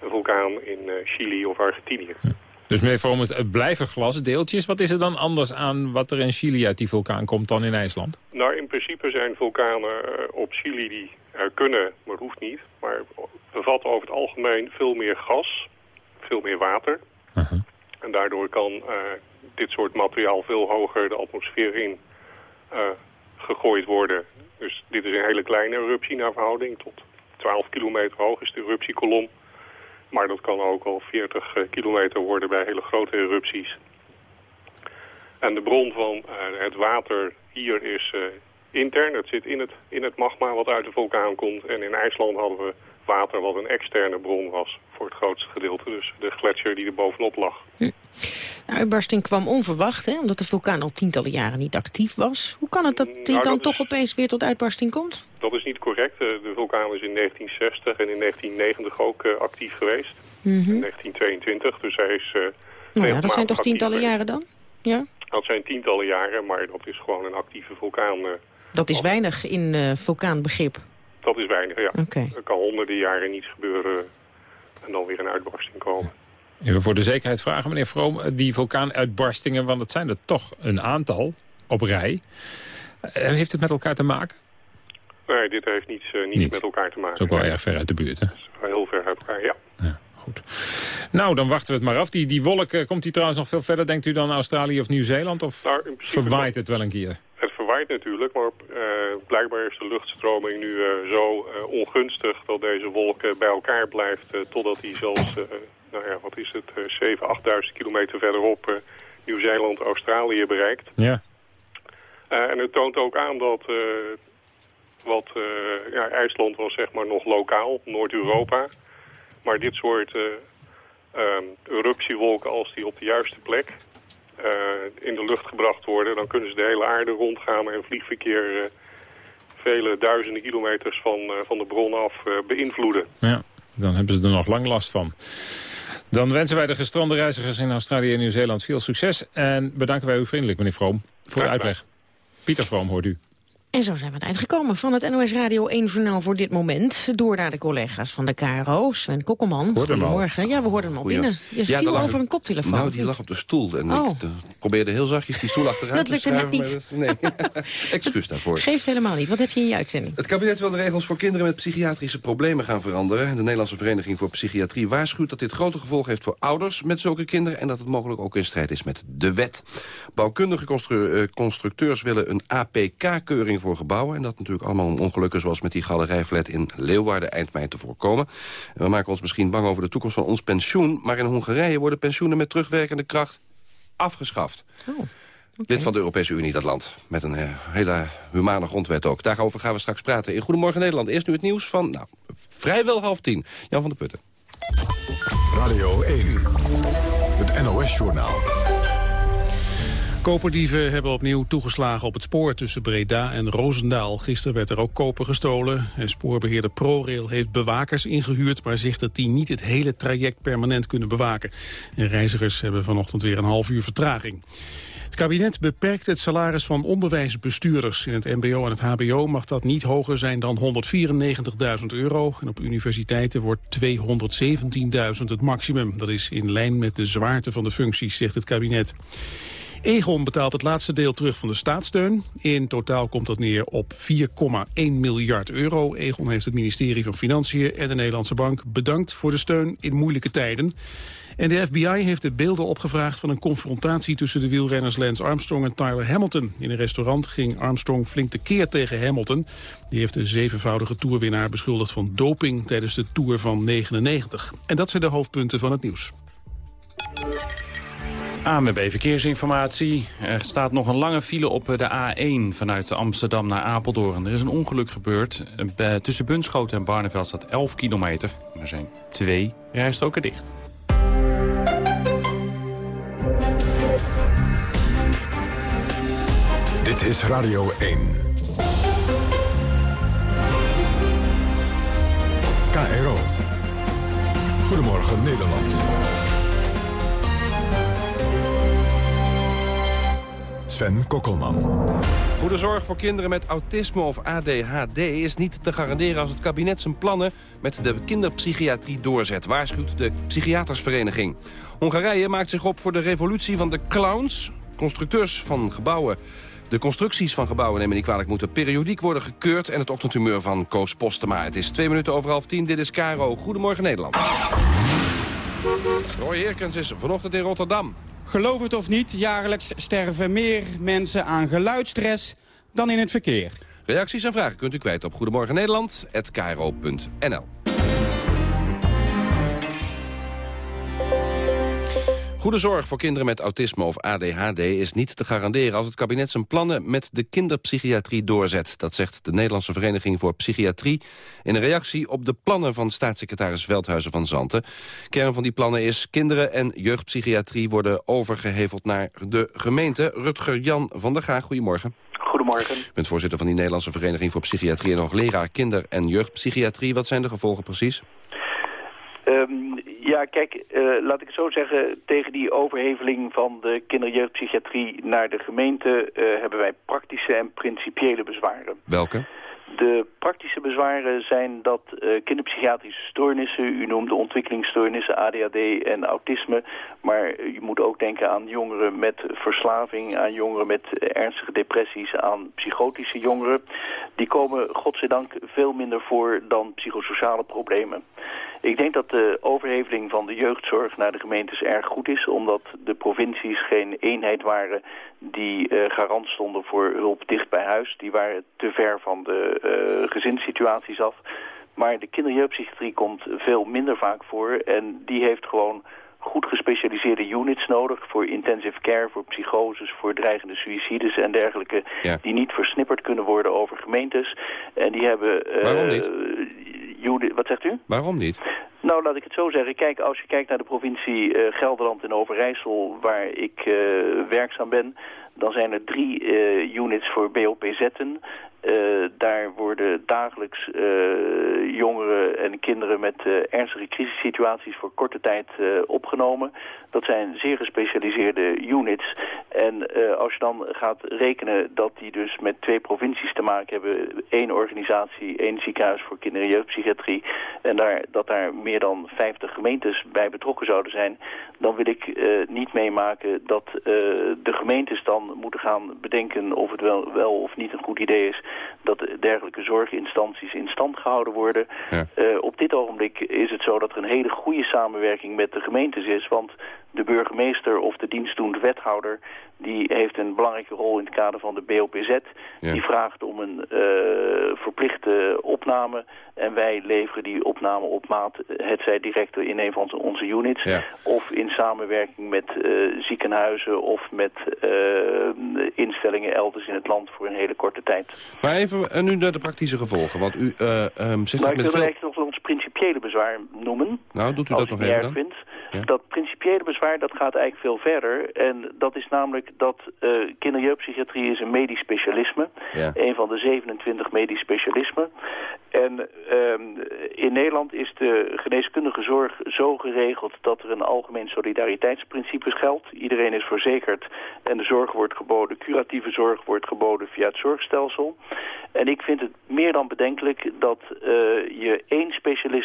een vulkaan in Chili of Argentinië.
Dus meneer Vroom, het blijven glasdeeltjes. Wat is er dan anders aan wat er in Chili uit die vulkaan komt dan in IJsland?
Nou, in principe zijn vulkanen op Chili die kunnen, maar hoeft niet. Maar bevatten over het algemeen veel meer gas, veel meer water. Uh -huh. En daardoor kan uh, dit soort materiaal veel hoger de atmosfeer in uh, gegooid worden. Dus dit is een hele kleine eruptie naar verhouding. Tot 12 kilometer hoog is de eruptiekolom. Maar dat kan ook al 40 kilometer worden bij hele grote erupties. En de bron van het water hier is intern. Het zit in het, in het magma wat uit de vulkaan komt. En in IJsland hadden we water wat een externe bron was voor het grootste gedeelte. Dus de gletsjer die er bovenop lag.
Hm. De uitbarsting kwam onverwacht, hè, omdat de vulkaan al tientallen jaren niet actief was. Hoe kan het dat die
Nou,
dan
dat
toch
is-
opeens weer tot uitbarsting komt?
Dat is niet correct. De vulkaan is in 1960 en in 1990 ook eh, actief geweest.
Mhm.
In 1922, dus hij is... eh,
Nou ja, dat zijn toch tientallen jaren dan? Ja.
Dat zijn tientallen jaren, maar dat is gewoon een actieve vulkaan. eh,
Dat is weinig in vulkaanbegrip.
Dat is weinig, ja.
Oké.
Er kan honderden jaren niets gebeuren en dan weer een uitbarsting komen.
Even voor de zekerheid vragen, meneer Vroom. Die vulkaanuitbarstingen, want het zijn er toch een aantal op rij. Eh, Heeft het met elkaar te maken?
Nee, dit heeft niets, eh, niets
Niet.
met elkaar te maken.
Dat is ook wel
Nee,
erg ver uit de buurt, hè?
Heel ver uit elkaar, ja.
Nou, dan wachten we het maar af. Die, die wolk, eh, komt die trouwens nog veel verder, denkt u, dan Australië of Nieuw-Zeeland? Of
Nou,
verwaait het wel een keer?
Natuurlijk, maar eh, blijkbaar is de luchtstroming nu eh, zo eh, ongunstig dat deze wolk bij elkaar blijft totdat hij zelfs, nou ja, wat is het, eh 7.000, 8.000 kilometer verderop Nieuw-Zeeland, Australië bereikt.
Ja.
En het toont ook aan dat wat ja, IJsland was zeg maar nog lokaal, Noord-Europa. Maar dit soort eruptiewolken, als die op de juiste plek in de lucht gebracht worden... dan kunnen ze de hele aarde rondgaan en vliegverkeer eh, vele duizenden kilometers van, eh, van de bron af eh, beïnvloeden.
Ja, dan hebben ze er nog lang last van. Dan wensen wij de gestrande reizigers in Australië en Nieuw-Zeeland veel succes. En bedanken wij u vriendelijk, meneer Vroom, voor de uitleg. Pieter Vroom hoort u.
En zo zijn we aan het eind gekomen van het NOS Radio 1 Journaal voor dit moment. Door naar de collega's van de KRO, Sven Kokkelman. Goedemorgen. Ja, we hoorden hem al binnen. Je
Ja,
viel over
een-
koptelefoon.
Nou, die
niet?
lag op de stoel. En
Oh.
ik eh, probeerde heel zachtjes die stoel achteruit
Dat
te
lukte net
schuiven. dat- nee, (laughs) excuus daarvoor.
Geeft helemaal niet. Wat heb je in je uitzending?
Het kabinet wil de regels voor kinderen met psychiatrische problemen gaan veranderen. De Nederlandse Vereniging voor Psychiatrie waarschuwt dat dit grote gevolgen heeft voor ouders met zulke kinderen... en dat het mogelijk ook in strijd is met de wet. Bouwkundige constru- eh, constructeurs willen een APK-keuring voor gebouwen... en dat natuurlijk allemaal om ongelukken zoals met die galerijflat in Leeuwarden eind mei te voorkomen. En we maken ons misschien bang over de toekomst van ons pensioen... maar in Hongarije worden pensioenen met terugwerkende kracht afgeschaft. Lid van de Europese Unie, dat land. Met een eh, hele humane grondwet ook. Daarover gaan we straks praten in Goedemorgen Nederland. Eerst nu het nieuws van, nou, vrijwel half tien. Jan van der Putten.
Radio 1, het NOS-journaal.
Koperdieven hebben opnieuw toegeslagen op het spoor tussen Breda en Roosendaal. Gisteren werd er ook koper gestolen. En spoorbeheerder ProRail heeft bewakers ingehuurd... maar zegt dat die niet het hele traject permanent kunnen bewaken. En reizigers hebben vanochtend weer een half uur vertraging. Het kabinet beperkt het salaris van onderwijsbestuurders. In het mbo en het hbo mag dat niet hoger zijn dan 194.000 euro. En op universiteiten wordt 217.000 het maximum. Dat is in lijn met de zwaarte van de functies, zegt het kabinet. Egon betaalt het laatste deel terug van de staatssteun. In totaal komt dat neer op 4,1 miljard euro. Egon heeft het ministerie van Financiën en de Nederlandse Bank bedankt voor de steun in moeilijke tijden. En de FBI heeft de beelden opgevraagd van een confrontatie tussen de wielrenners Lance Armstrong en Tyler Hamilton. In een restaurant ging Armstrong flink tekeer tegen Hamilton. Die heeft de zevenvoudige toerwinnaar beschuldigd van doping tijdens de Tour van 99. En dat zijn de hoofdpunten van het nieuws.
ANWB Verkeersinformatie. Er staat nog een lange file op de A1 vanuit Amsterdam naar Apeldoorn. Er is een ongeluk gebeurd. Tussen Bunschoten en Barneveld staat 11 kilometer. Er zijn twee rijstroken dicht.
Dit is Radio 1. KRO. Goedemorgen Nederland. Sven Kokkelman.
Goede zorg voor kinderen met autisme of ADHD is niet te garanderen als het kabinet zijn plannen met de kinderpsychiatrie doorzet, waarschuwt de Psychiatersvereniging. Hongarije maakt zich op voor de revolutie van de clowns. Constructeurs van gebouwen de constructies van gebouwen, neem me niet kwalijk, moeten periodiek worden gekeurd. En het ochtendhumeur van Koos Postema. Het is twee minuten over half tien. Dit is Caro. Goedemorgen Nederland. Roy Heerkens is vanochtend in Rotterdam.
Geloof het of niet, jaarlijks sterven meer mensen aan geluidstress dan in het verkeer.
Reacties en vragen kunt u kwijt op Goedemorgen Nederland@kro.nl. Goede zorg voor kinderen met autisme of ADHD is niet te garanderen als het kabinet zijn plannen met de kinderpsychiatrie doorzet. Dat zegt de Nederlandse Vereniging voor Psychiatrie in een reactie op de plannen van staatssecretaris Veldhuizen van Zanten. Kern van die plannen is kinderen- en jeugdpsychiatrie worden overgeheveld naar de gemeente. Rutger Jan van der Gaag, goedemorgen.
Goedemorgen.
U bent voorzitter van die Nederlandse Vereniging voor Psychiatrie en hoogleraar kinder- en jeugdpsychiatrie. Wat zijn de gevolgen precies?
Ehm, ja, kijk, eh, laat ik het zo zeggen. Tegen die overheveling van de kinder- en jeugdpsychiatrie naar de gemeente... eh, hebben wij praktische en principiële bezwaren.
Welke?
De praktische bezwaren zijn dat eh, kinderpsychiatrische stoornissen... u noemde ontwikkelingsstoornissen, ADHD en autisme... maar je moet ook denken aan jongeren met verslaving... aan jongeren met ernstige depressies, aan psychotische jongeren. Die komen, godzijdank, veel minder voor dan psychosociale problemen. Ik denk dat de overheveling van de jeugdzorg naar de gemeentes erg goed is... omdat de provincies geen eenheid waren die eh, garant stonden voor hulp dicht bij huis. Die waren te ver van de gezinssituaties af. Maar de kinder- en jeugdpsychiatrie komt veel minder vaak voor... en die heeft gewoon goed gespecialiseerde units nodig... voor intensive care, voor psychoses, voor dreigende suicides en dergelijke...
Ja.
die niet versnipperd kunnen worden over gemeentes. En die hebben... eh,
Waarom niet?
Wat zegt u?
Waarom niet?
Nou, laat ik het zo zeggen. Kijk, als je kijkt naar de provincie eh, Gelderland en Overijssel, waar ik eh, werkzaam ben, dan zijn er drie eh, units voor BOPZ'en Uh, daar worden dagelijks uh, jongeren en kinderen met uh, ernstige crisissituaties voor korte tijd opgenomen. Dat zijn zeer gespecialiseerde units. En als je dan gaat rekenen dat die dus met twee provincies te maken hebben... één organisatie, één ziekenhuis voor kinder- en jeugdpsychiatrie... en daar, dat daar meer dan 50 gemeentes bij betrokken zouden zijn... dan wil ik niet meemaken dat de gemeentes dan moeten gaan bedenken... of het wel, wel of niet een goed idee is dat dergelijke zorginstanties in stand gehouden worden. Ja. Uh, op dit ogenblik is het zo dat er een hele goede samenwerking met de gemeentes is. Want de burgemeester of de dienstdoende wethouder... die heeft een belangrijke rol in het kader van de BOPZ. Ja. Die vraagt om een uh, verplichte opname... en wij leveren die opname op maat... het zij direct in een van onze units... Ja. of in samenwerking met uh, ziekenhuizen... of met uh, instellingen elders in het land voor een hele korte tijd.
Maar even nu naar de praktische gevolgen. Want u um, zegt
nou, wil veel... principiële bezwaar noemen.
Nou, doet u dat nog even dan?
Vindt. Ja. Dat principiële bezwaar dat gaat eigenlijk veel verder. En dat is namelijk dat uh, is een medisch specialisme. Ja. Een van de 27 medisch specialismen. En uh, in Nederland is de geneeskundige zorg zo geregeld dat er een algemeen solidariteitsprincipe geldt. Iedereen is verzekerd en de zorg wordt geboden, curatieve zorg wordt geboden via het zorgstelsel. En ik vind het meer dan bedenkelijk dat uh, je één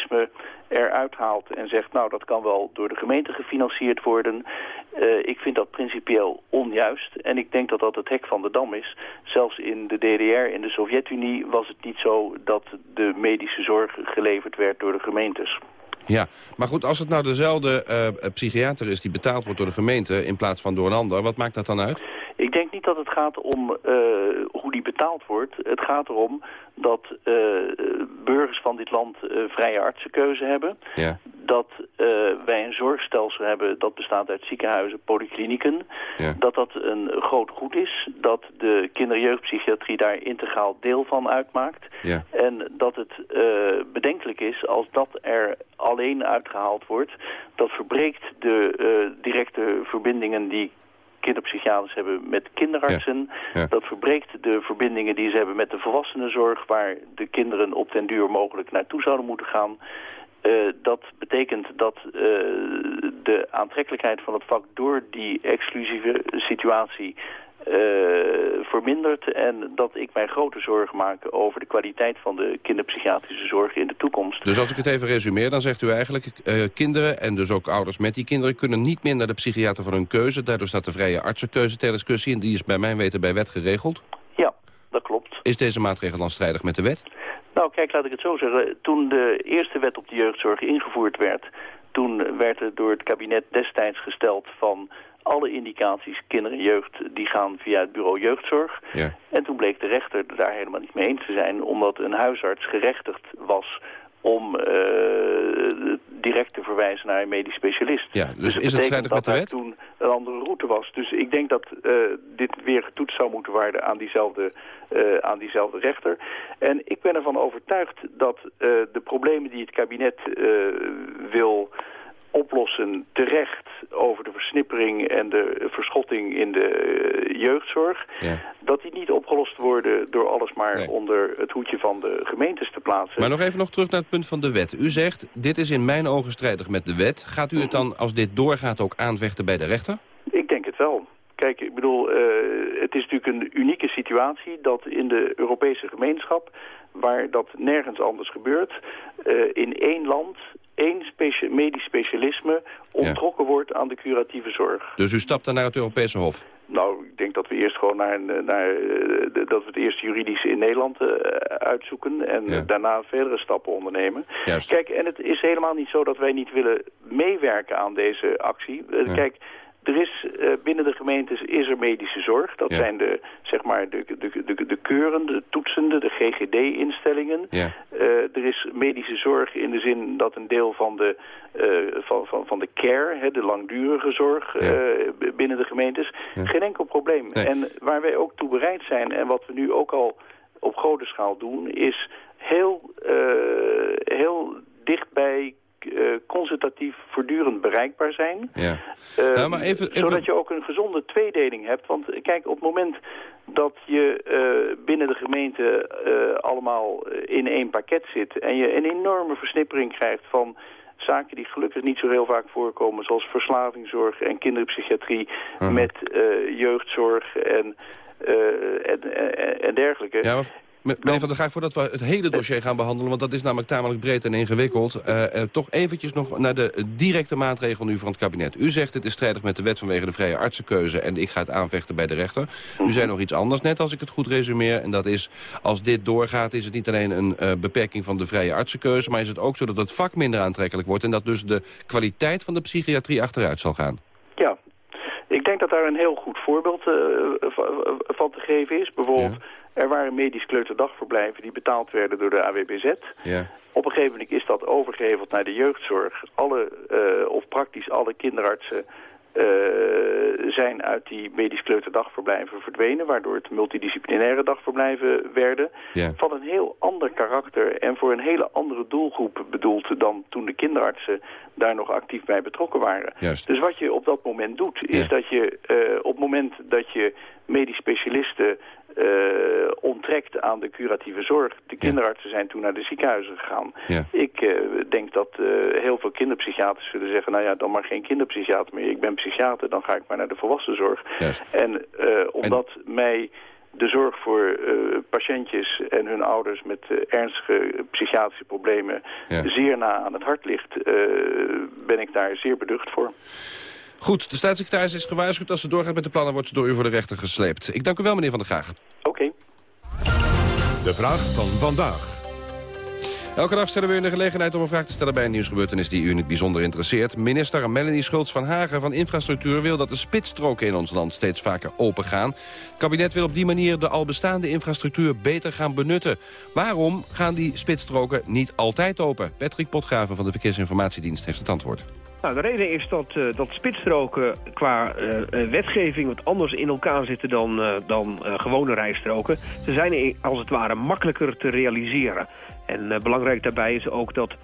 specialisme eruit haalt en zegt... nou, dat kan wel door de gemeente gefinancierd worden. Uh, ik vind dat principieel onjuist. En ik denk dat dat het hek van de dam is. Zelfs in de DDR, in de Sovjet-Unie, was het niet zo... dat de medische zorg geleverd werd door de gemeentes.
Ja, maar goed, als het nou dezelfde uh, psychiater is die betaald wordt door de gemeente... in plaats van door een ander, wat maakt dat dan uit?
Ik denk niet dat het gaat om uh, hoe die betaald wordt. Het gaat erom dat uh, burgers van dit land uh, vrije artsenkeuze hebben.
Ja.
Dat wij een zorgstelsel hebben dat bestaat uit ziekenhuizen, polyklinieken.
Ja.
Dat dat een groot goed is. Dat de kinder- en jeugdpsychiatrie daar integraal deel van uitmaakt.
Ja.
En dat het bedenkelijk is als dat er alleen uitgehaald wordt. Dat verbreekt de directe verbindingen die kinderpsychiaters hebben met kinderartsen.
Ja. Ja.
Dat verbreekt de verbindingen die ze hebben met de volwassenenzorg... waar de kinderen op den duur mogelijk naartoe zouden moeten gaan. Uh, dat betekent dat uh, de aantrekkelijkheid van het vak door die exclusieve situatie uh, vermindert en dat ik mij grote zorgen maak over de kwaliteit van de kinderpsychiatrische zorg in de toekomst.
Dus als ik het even resumeer, dan zegt u eigenlijk... Uh, kinderen en dus ook ouders met die kinderen kunnen niet meer naar de psychiater van hun keuze. Daardoor staat de vrije artsenkeuze ter discussie en die is bij mijn weten bij wet geregeld.
Ja, dat klopt.
Is deze maatregel dan strijdig met de wet?
Nou, kijk, laat ik het zo zeggen. Toen de eerste wet op de jeugdzorg ingevoerd werd... toen werd er door het kabinet destijds gesteld van alle indicaties kinder en jeugd die gaan via het bureau jeugdzorg.
Ja.
En toen bleek de rechter er daar helemaal niet mee eens te zijn... omdat een huisarts gerechtigd was om uh, direct te verwijzen naar een medisch specialist.
Ja, dus, dus is het strijdig met de wet?
toen een andere route was. Dus ik denk dat uh, dit weer getoetst zou moeten worden aan diezelfde, uh, aan diezelfde rechter. En ik ben ervan overtuigd dat de problemen die het kabinet wil oplossen terecht over de versnippering en de verschotting in de uh, jeugdzorg.
Ja.
Dat die niet opgelost worden door alles maar
Nee.
onder het hoedje van de gemeentes te plaatsen.
Maar nog even nog terug naar het punt van de wet. U zegt, dit is in mijn ogen strijdig met de wet. Gaat u het dan, als dit doorgaat, ook aanvechten bij de rechter?
Ik denk het wel. Kijk, ik bedoel, uh, het is natuurlijk een unieke situatie dat in de Europese gemeenschap, waar dat nergens anders gebeurt, uh, in één land één specia medisch specialisme onttrokken ja. wordt aan de curatieve zorg.
Dus u stapt dan naar het Europese Hof?
Nou, ik denk dat we eerst gewoon naar, een, naar dat we het eerst juridisch in Nederland uh, uitzoeken en
Ja.
daarna verdere stappen ondernemen.
Juist.
Kijk, en het is helemaal niet zo dat wij niet willen meewerken aan deze actie.
Ja.
Kijk, er is uh, binnen de gemeentes is er medische zorg. Dat
Ja.
zijn de, zeg maar, de, de, de, de keuren, de toetsende, de GGD-instellingen.
Ja.
Uh, er is medische zorg in de zin dat een deel van de, uh, van, van, van de care, hè, de langdurige zorg
Ja.
binnen de gemeentes, geen enkel probleem.
Nee.
En waar wij ook toe bereid zijn en wat we nu ook al op grote schaal doen, is heel, heel dicht bij consultatief voortdurend bereikbaar zijn.
Ja.
Ehm,
Nou, maar even- even-
Zodat je ook een gezonde tweedeling hebt. Want eh, kijk, op het moment dat je eh, binnen de gemeente eh, allemaal eh, in één pakket zit... en je een enorme versnippering krijgt van zaken die gelukkig niet zo heel vaak voorkomen... zoals verslavingszorg en kinderpsychiatrie met eh, jeugdzorg en, eh, en, en, en dergelijke...
Ja, maar meneer Van der Gaag, voordat we het hele dossier gaan behandelen... want dat is namelijk tamelijk breed en ingewikkeld... eh, eh, toch eventjes nog naar de directe maatregel nu van het kabinet. U zegt het is strijdig met de wet vanwege de vrije artsenkeuze... en ik ga het aanvechten bij de rechter. U zei nog iets anders net, als ik het goed resumeer. En dat is, als dit doorgaat, is het niet alleen een eh, beperking van de vrije artsenkeuze... maar is het ook zo dat het vak minder aantrekkelijk wordt... en dat dus de kwaliteit van de psychiatrie achteruit zal gaan.
Ja, ik denk dat daar een heel goed voorbeeld eh, va- van te geven is. Bijvoorbeeld, er waren medisch kleuterdagverblijven die betaald werden door de AWBZ.
Ja.
Op een gegeven moment is dat overgeheveld naar de jeugdzorg. Alle, eh, of praktisch alle kinderartsen eh, zijn uit die medisch kleuterdagverblijven verdwenen... waardoor het multidisciplinaire dagverblijven werden.
Ja.
Van een heel ander karakter en voor een hele andere doelgroep bedoeld... dan toen de kinderartsen daar nog actief bij betrokken waren.
Juist.
Dus wat je op dat moment doet, is
Ja.
dat je eh, op het moment dat je medisch specialisten eh, onttrekt aan de curatieve zorg. De kinderartsen zijn toen naar de ziekenhuizen gegaan.
Ja.
Ik eh, denk dat eh, heel veel kinderpsychiaters zullen zeggen... nou ja, dan maar geen kinderpsychiater meer. Ik ben psychiater, dan ga ik maar naar de volwassenzorg.
Juist.
En omdat mij de zorg voor patiëntjes en hun ouders met ernstige psychiatrische problemen
Ja.
zeer na aan het hart ligt, ben ik daar zeer beducht voor.
Goed, de staatssecretaris is gewaarschuwd. Als ze doorgaat met de plannen, wordt ze door u voor de rechter gesleept. Ik dank u wel, meneer Van der Graag.
Oké.
De vraag van vandaag.
Elke dag stellen we u de gelegenheid om een vraag te stellen bij een nieuwsgebeurtenis die u in het bijzonder interesseert. Minister Melanie Schultz van Hagen van Infrastructuur wil dat de spitsstroken in ons land steeds vaker open gaan. Het kabinet wil op die manier de al bestaande infrastructuur beter gaan benutten. Waarom gaan die spitsstroken niet altijd open? Patrick Potgraven van de Verkeersinformatiedienst heeft het antwoord.
Nou, de reden is dat, eh, dat spitsstroken qua eh, eh, wetgeving wat anders in elkaar zitten dan, dan gewone rijstroken. Ze zijn als het ware makkelijker te realiseren. En belangrijk daarbij is ook dat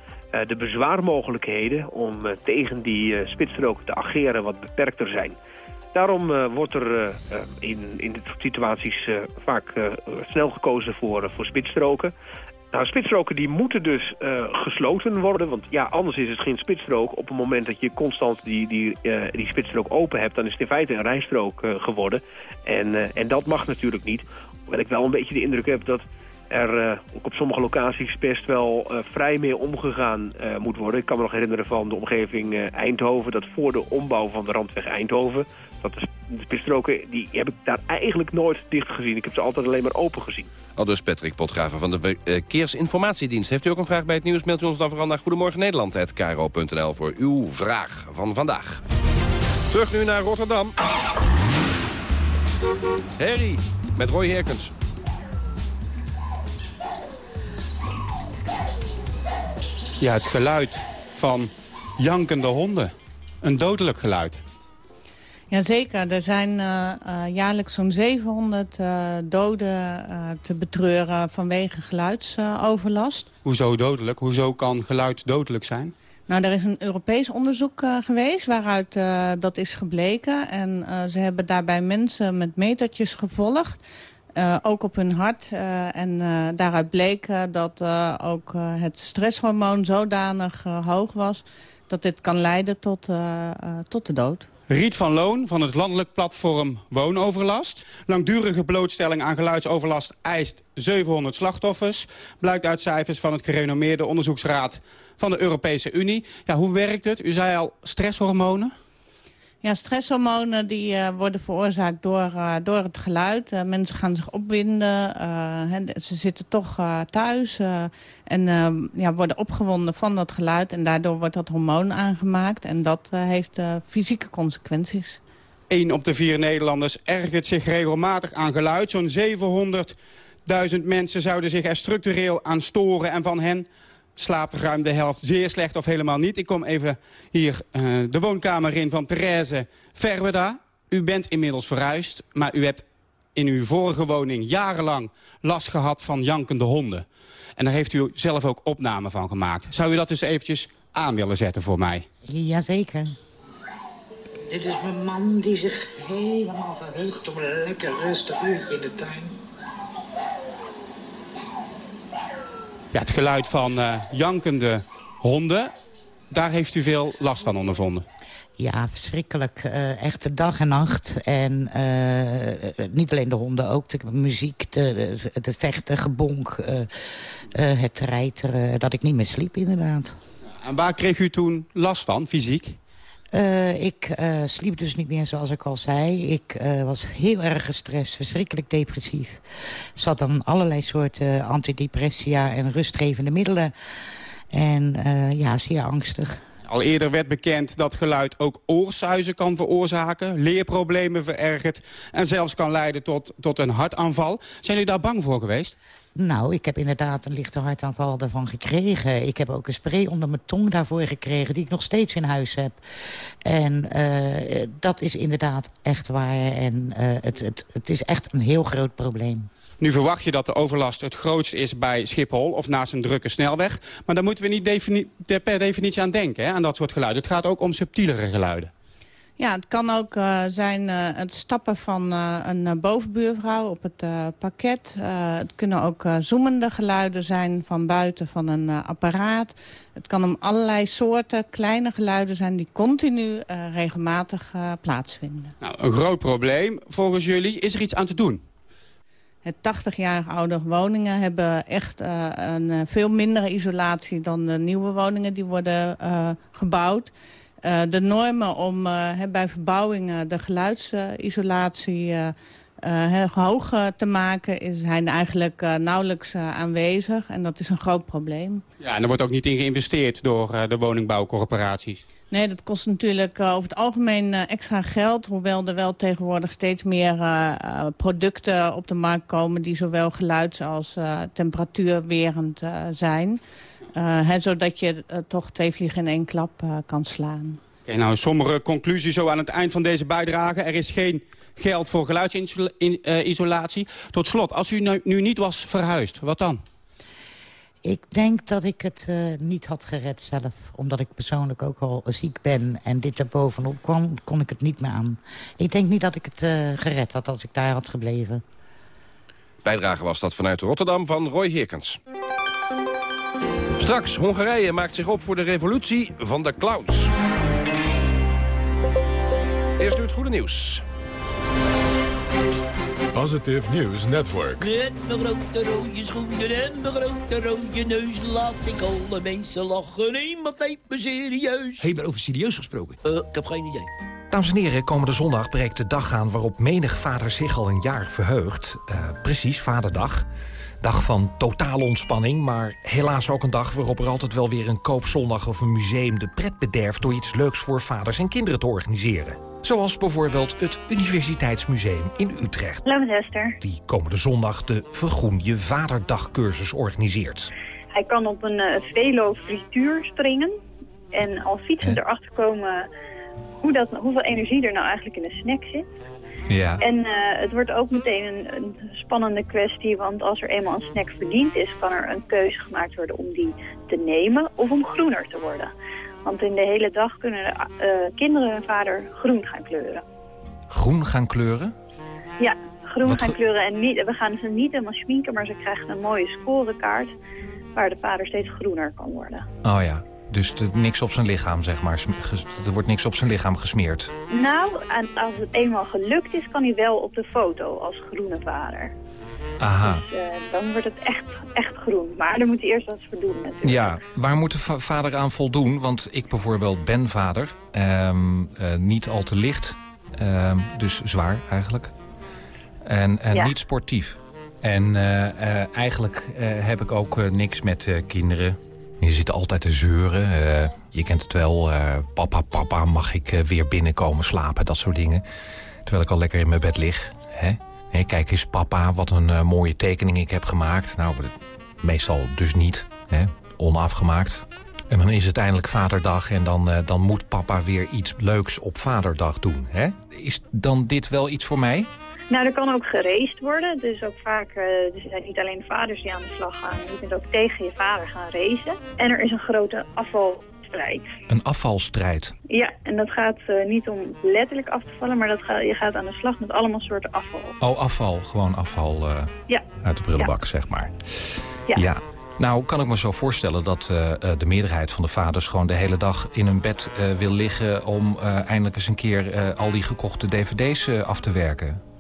de bezwaarmogelijkheden om tegen die spitsstroken te ageren wat beperkter zijn. Daarom wordt er in, in dit soort situaties vaak snel gekozen voor, voor spitsstroken. Nou, spitsstroken die moeten dus eh, gesloten worden. Want ja, anders is het geen spitsstrook. Op het moment dat je constant die, die, eh, die spitsstrook open hebt... dan is het in feite een rijstrook eh, geworden. En, en dat mag natuurlijk niet. Hoewel ik wel een beetje de indruk heb dat er ook op sommige locaties best wel vrij mee omgegaan moet worden. Ik kan me nog herinneren van de omgeving Eindhoven... dat voor de ombouw van de randweg Eindhoven... dat de, de die heb ik daar eigenlijk nooit dicht gezien. Ik heb ze altijd alleen maar open gezien.
Al dus Patrick Potgraven van de Verkeersinformatiedienst. Heeft u ook een vraag bij het nieuws, mailt u ons dan vooral naar Goedemorgen Nederland@kro.nl voor uw vraag van vandaag. Terug nu naar Rotterdam. Harry, met Roy Herkens.
Ja, het geluid van jankende honden. Een dodelijk geluid.
Jazeker, er zijn eh, jaarlijks zo'n 700 eh, doden te betreuren vanwege geluidsoverlast.
Hoezo dodelijk? Hoezo kan geluid dodelijk zijn?
Nou, er is een Europees onderzoek geweest waaruit dat is gebleken. En ze hebben daarbij mensen met metertjes gevolgd. ook op hun hart. en daaruit bleek dat ook het stresshormoon zodanig hoog was... dat dit kan leiden tot, tot de dood.
Riet van Loon van het landelijk platform Woonoverlast. Langdurige blootstelling aan geluidsoverlast eist 700 slachtoffers. Blijkt uit cijfers van het gerenommeerde onderzoeksraad van de Europese Unie. Ja, hoe werkt het? U zei al stresshormonen.
Ja, stresshormonen die, eh, worden veroorzaakt door, eh, door het geluid. Eh, mensen gaan zich opwinden. ze zitten toch thuis. en eh, ja, worden opgewonden van dat geluid. En daardoor wordt dat hormoon aangemaakt. En dat heeft fysieke consequenties.
1 op de vier Nederlanders ergert zich regelmatig aan geluid. Zo'n 700.000 mensen zouden zich er structureel aan storen. En van hen slaapt ruim de helft zeer slecht of helemaal niet. Ik kom even hier eh, de woonkamer in van Therese Verweda. U bent inmiddels verhuisd, maar u hebt in uw vorige woning jarenlang last gehad van jankende honden. En daar heeft u zelf ook opname van gemaakt. Zou u dat dus eventjes aan willen zetten voor mij.
Jazeker.
Dit is mijn man die zich helemaal verheugt op een lekker rustig uurtje in de tuin.
Ja, het geluid van uh, jankende honden, daar heeft u veel last van ondervonden.
Ja, verschrikkelijk. Uh, echt de dag en nacht. En uh, niet alleen de honden, ook de muziek, de, de, de vechten, gebonk, het treiteren. Dat ik niet meer sliep, inderdaad.
En waar kreeg u toen last van, fysiek?
Uh, ik uh, sliep dus niet meer zoals ik al zei. Ik uh, was heel erg gestrest, verschrikkelijk depressief. Zat aan allerlei soorten antidepressia en rustgevende middelen. En ja, zeer angstig.
Al eerder werd bekend dat geluid ook oorsuizen kan veroorzaken... leerproblemen verergert en zelfs kan leiden tot, tot een hartaanval. Zijn jullie daar bang voor geweest?
Nou, ik heb inderdaad een lichte hartaanval daarvan gekregen. Ik heb ook een spray onder mijn tong daarvoor gekregen... die ik nog steeds in huis heb. En uh, dat is inderdaad echt waar. En uh, het, het, het is echt een heel groot probleem.
Nu verwacht je dat de overlast het grootst is bij Schiphol of naast een drukke snelweg. Maar daar moeten we niet defini per definitie aan denken, hè, aan dat soort geluiden. Het gaat ook om subtielere geluiden.
Ja, het kan ook uh, zijn uh, het stappen van uh, een bovenbuurvrouw op het pakket. het kunnen ook zoemende geluiden zijn van buiten van een apparaat. Het kan om allerlei soorten kleine geluiden zijn die continu regelmatig plaatsvinden.
Nou, een groot probleem volgens jullie. Is er iets aan te doen?
Het 80-jarige oude woningen hebben echt uh, een uh, veel mindere isolatie dan de nieuwe woningen die worden uh, gebouwd. de normen om bij verbouwingen de geluidsisolatie hoog te maken zijn eigenlijk nauwelijks aanwezig. En dat is een groot probleem.
Ja, en er wordt ook niet in geïnvesteerd door de woningbouwcorporaties.
Nee, dat kost natuurlijk uh, over het algemeen uh, extra geld. Hoewel er wel tegenwoordig steeds meer uh, producten op de markt komen... die zowel geluids- als temperatuurwerend zijn. Zodat je toch twee vliegen in één klap kan slaan.
Oké, nou, sommige conclusie zo aan het eind van deze bijdrage. Er is geen geld voor geluidsisolatie. Tot slot, als u nu, nu niet was verhuisd, wat dan?
Ik denk dat ik het uh, niet had gered zelf. Omdat ik persoonlijk ook al ziek ben en dit er bovenop kwam, kon ik het niet meer aan. Ik denk niet dat ik het uh, gered had als ik daar had gebleven.
Bijdrage was dat vanuit Rotterdam van Roy Heerkens. Straks, Hongarije maakt zich op voor de revolutie van de clowns. Eerst nu het goede nieuws.
Positive News Network.
Met mijn grote rode schoenen en mijn grote rode neus laat ik alle mensen lachen. Niemand neemt me serieus.
Hé, hey, maar over serieus gesproken?
Uh, ik heb geen idee.
Dames en heren, komende zondag breekt de dag aan waarop menig vader zich al een jaar verheugt. Uh, precies, Vaderdag. Dag van totale ontspanning, maar helaas ook een dag waarop er altijd wel weer een koopzondag of een museum de pret bederft door iets leuks voor vaders en kinderen te organiseren. Zoals bijvoorbeeld het Universiteitsmuseum in Utrecht.
Hallo Esther.
Die komende zondag de Vergroen je Vaderdagcursus organiseert.
Hij kan op een uh, velo frituur springen. En al fietsend erachter komen hoe dat, hoeveel energie er nou eigenlijk in de snack zit.
Ja.
En uh, het wordt ook meteen een, een, spannende kwestie, want als er eenmaal een snack verdiend is, kan er een keuze gemaakt worden om die te nemen of om groener te worden. Want in de hele dag kunnen uh, kinderen hun vader groen gaan kleuren.
Groen gaan kleuren?
Ja, groen gaan kleuren. En niet, we gaan ze niet helemaal schminken, maar ze krijgen een mooie scorekaart... waar de vader steeds groener kan worden.
Oh ja, dus niks op zijn lichaam, zeg maar. Er wordt niks op zijn lichaam gesmeerd.
Nou, als het eenmaal gelukt is, kan hij wel op de foto als groene vader.
Aha.
Dus uh, dan wordt het echt, echt groen. Maar dan moet hij eerst wat voor doen natuurlijk.
Ja, waar moet de vader aan voldoen? Want ik bijvoorbeeld ben vader. Um, uh, niet al te licht. Um, dus zwaar eigenlijk. En, en ja. niet sportief. En uh, eigenlijk heb ik ook niks met kinderen. Je zit altijd te zeuren. je kent het wel. papa, papa, mag ik weer binnenkomen slapen? Dat soort dingen. Terwijl ik al lekker in mijn bed lig. Hè? Kijk eens papa, wat een mooie tekening ik heb gemaakt. Nou, meestal dus niet. Hè? Onafgemaakt. En dan is het eindelijk vaderdag en dan, dan moet papa weer iets leuks op vaderdag doen. Hè? Is dan dit wel iets voor mij?
Nou, er kan ook gereest worden. Dus ook vaak, uh, er zijn niet alleen vaders die aan de slag gaan. Je kunt ook tegen je vader gaan racen. En er is een grote afval afvalstrijd.
Een afvalstrijd?
Ja, en dat gaat uh, niet om letterlijk af te vallen, maar dat ga, je gaat aan de slag met allemaal soorten afval.
Oh, afval. Gewoon afval uh,
ja.
uit de prullenbak, ja. zeg maar.
Ja.
ja. Nou, kan ik me zo voorstellen dat uh, de meerderheid van de vaders... gewoon de hele dag in hun bed uh, wil liggen... om uh, eindelijk eens een keer al die gekochte dvd's af te werken.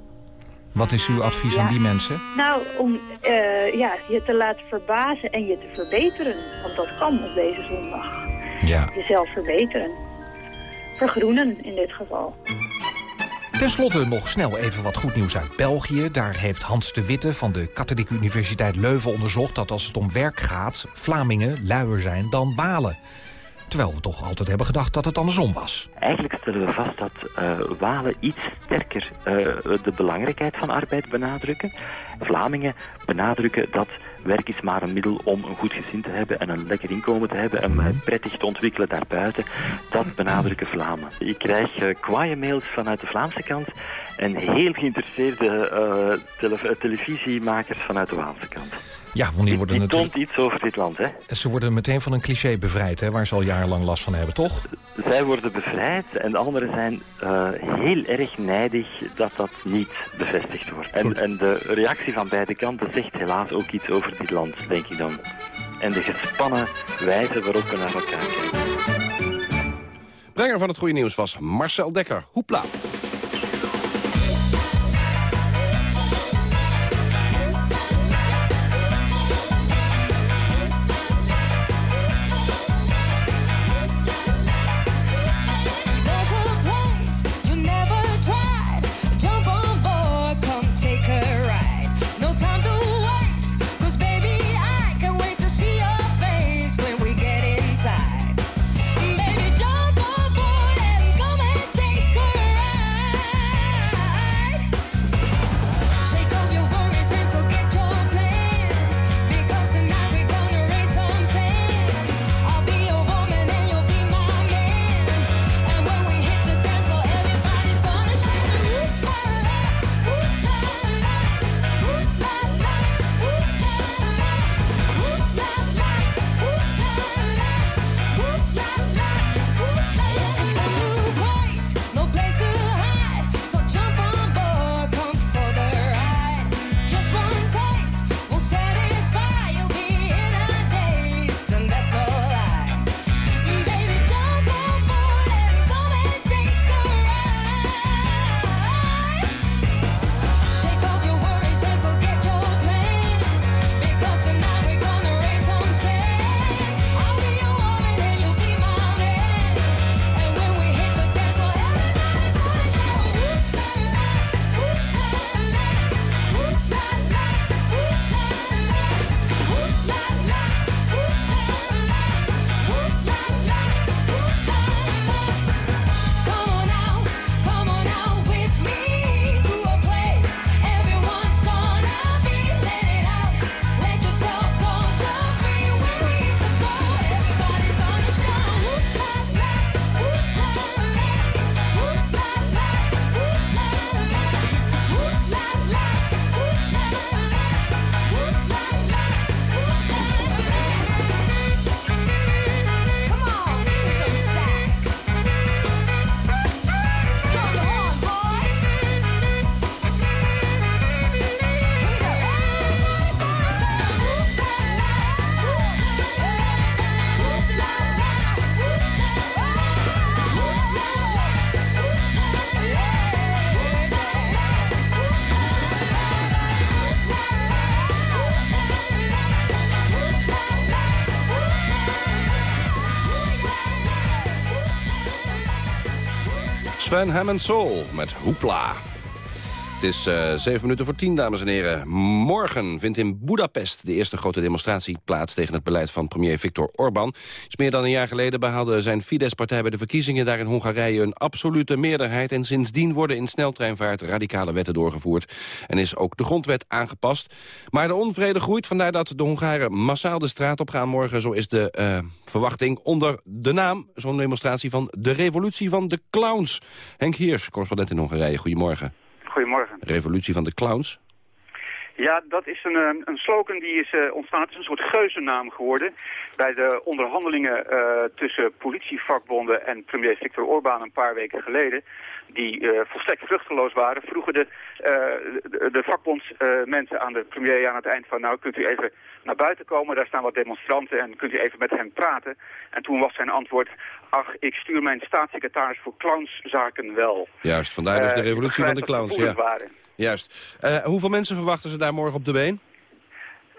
Wat is uw advies
ja.
aan die mensen?
Nou, om ja, je te laten verbazen en je te verbeteren. Want dat kan op deze zondag.
Ja.
Jezelf verbeteren. Vergroenen in dit geval.
Ten slotte nog snel even wat goed nieuws uit België. Daar heeft Hans de Witte van de Katholieke Universiteit Leuven onderzocht... dat als het om werk gaat, Vlamingen luier zijn dan Walen. Terwijl we toch altijd hebben gedacht dat het andersom was.
Eigenlijk stellen we vast dat uh, Walen iets sterker uh, de belangrijkheid van arbeid benadrukken. Vlamingen benadrukken dat werk is maar een middel om een goed gezin te hebben en een lekker inkomen te hebben en mij prettig te ontwikkelen daarbuiten. Dat benadrukken Vlamen. Ik krijg uh, kwaaie mails vanuit de Vlaamse kant en heel geïnteresseerde tele televisiemakers vanuit de Waalse kant.
Ja, want die worden
die
natuurlijk...
toont iets over dit land, hè?
Ze worden meteen van een cliché bevrijd, hè, waar ze al jarenlang last van hebben, toch?
Zij worden bevrijd en de anderen zijn uh, heel erg nijdig dat dat niet bevestigd wordt. En, en, de reactie van beide kanten zegt helaas ook iets over dit land, denk ik dan. En de gespannen wijze waarop we naar elkaar kijken.
Brenger van het goede nieuws was Marcel Dekker. Hoepla! Sven Hammond Soul met Hoepla. Het is uh, zeven minuten voor tien, dames en heren. Morgen vindt in Budapest de eerste grote demonstratie plaats... tegen het beleid van premier Viktor Orbán. Is meer dan een jaar geleden behaalde zijn Fidesz-partij... bij de verkiezingen daar in Hongarije een absolute meerderheid... en sindsdien worden in sneltreinvaart radicale wetten doorgevoerd... en is ook de grondwet aangepast. Maar de onvrede groeit, vandaar dat de Hongaren massaal de straat op gaan morgen. Zo is de uh, verwachting onder de naam, zo'n demonstratie... van de revolutie van de clowns. Henk Hiers, correspondent in Hongarije, goedemorgen.
Goedemorgen.
Revolutie van de clowns?
Ja, dat is een, eh, een slogan die is uh, ontstaan. Het is een soort geuzennaam geworden. Bij de onderhandelingen uh, tussen politievakbonden en premier Viktor Orbán een paar weken geleden die uh, volstrekt vruchteloos waren, vroegen de, de, de vakbondsmensen aan de premier aan het eind van... nou, kunt u even naar buiten komen, daar staan wat demonstranten en kunt u even met hen praten. En toen was zijn antwoord, ach, ik stuur mijn staatssecretaris voor clownszaken wel.
Juist, vandaar dus de revolutie van de clowns. Ja.
Waren.
Juist. hoeveel mensen verwachten ze daar morgen op de been?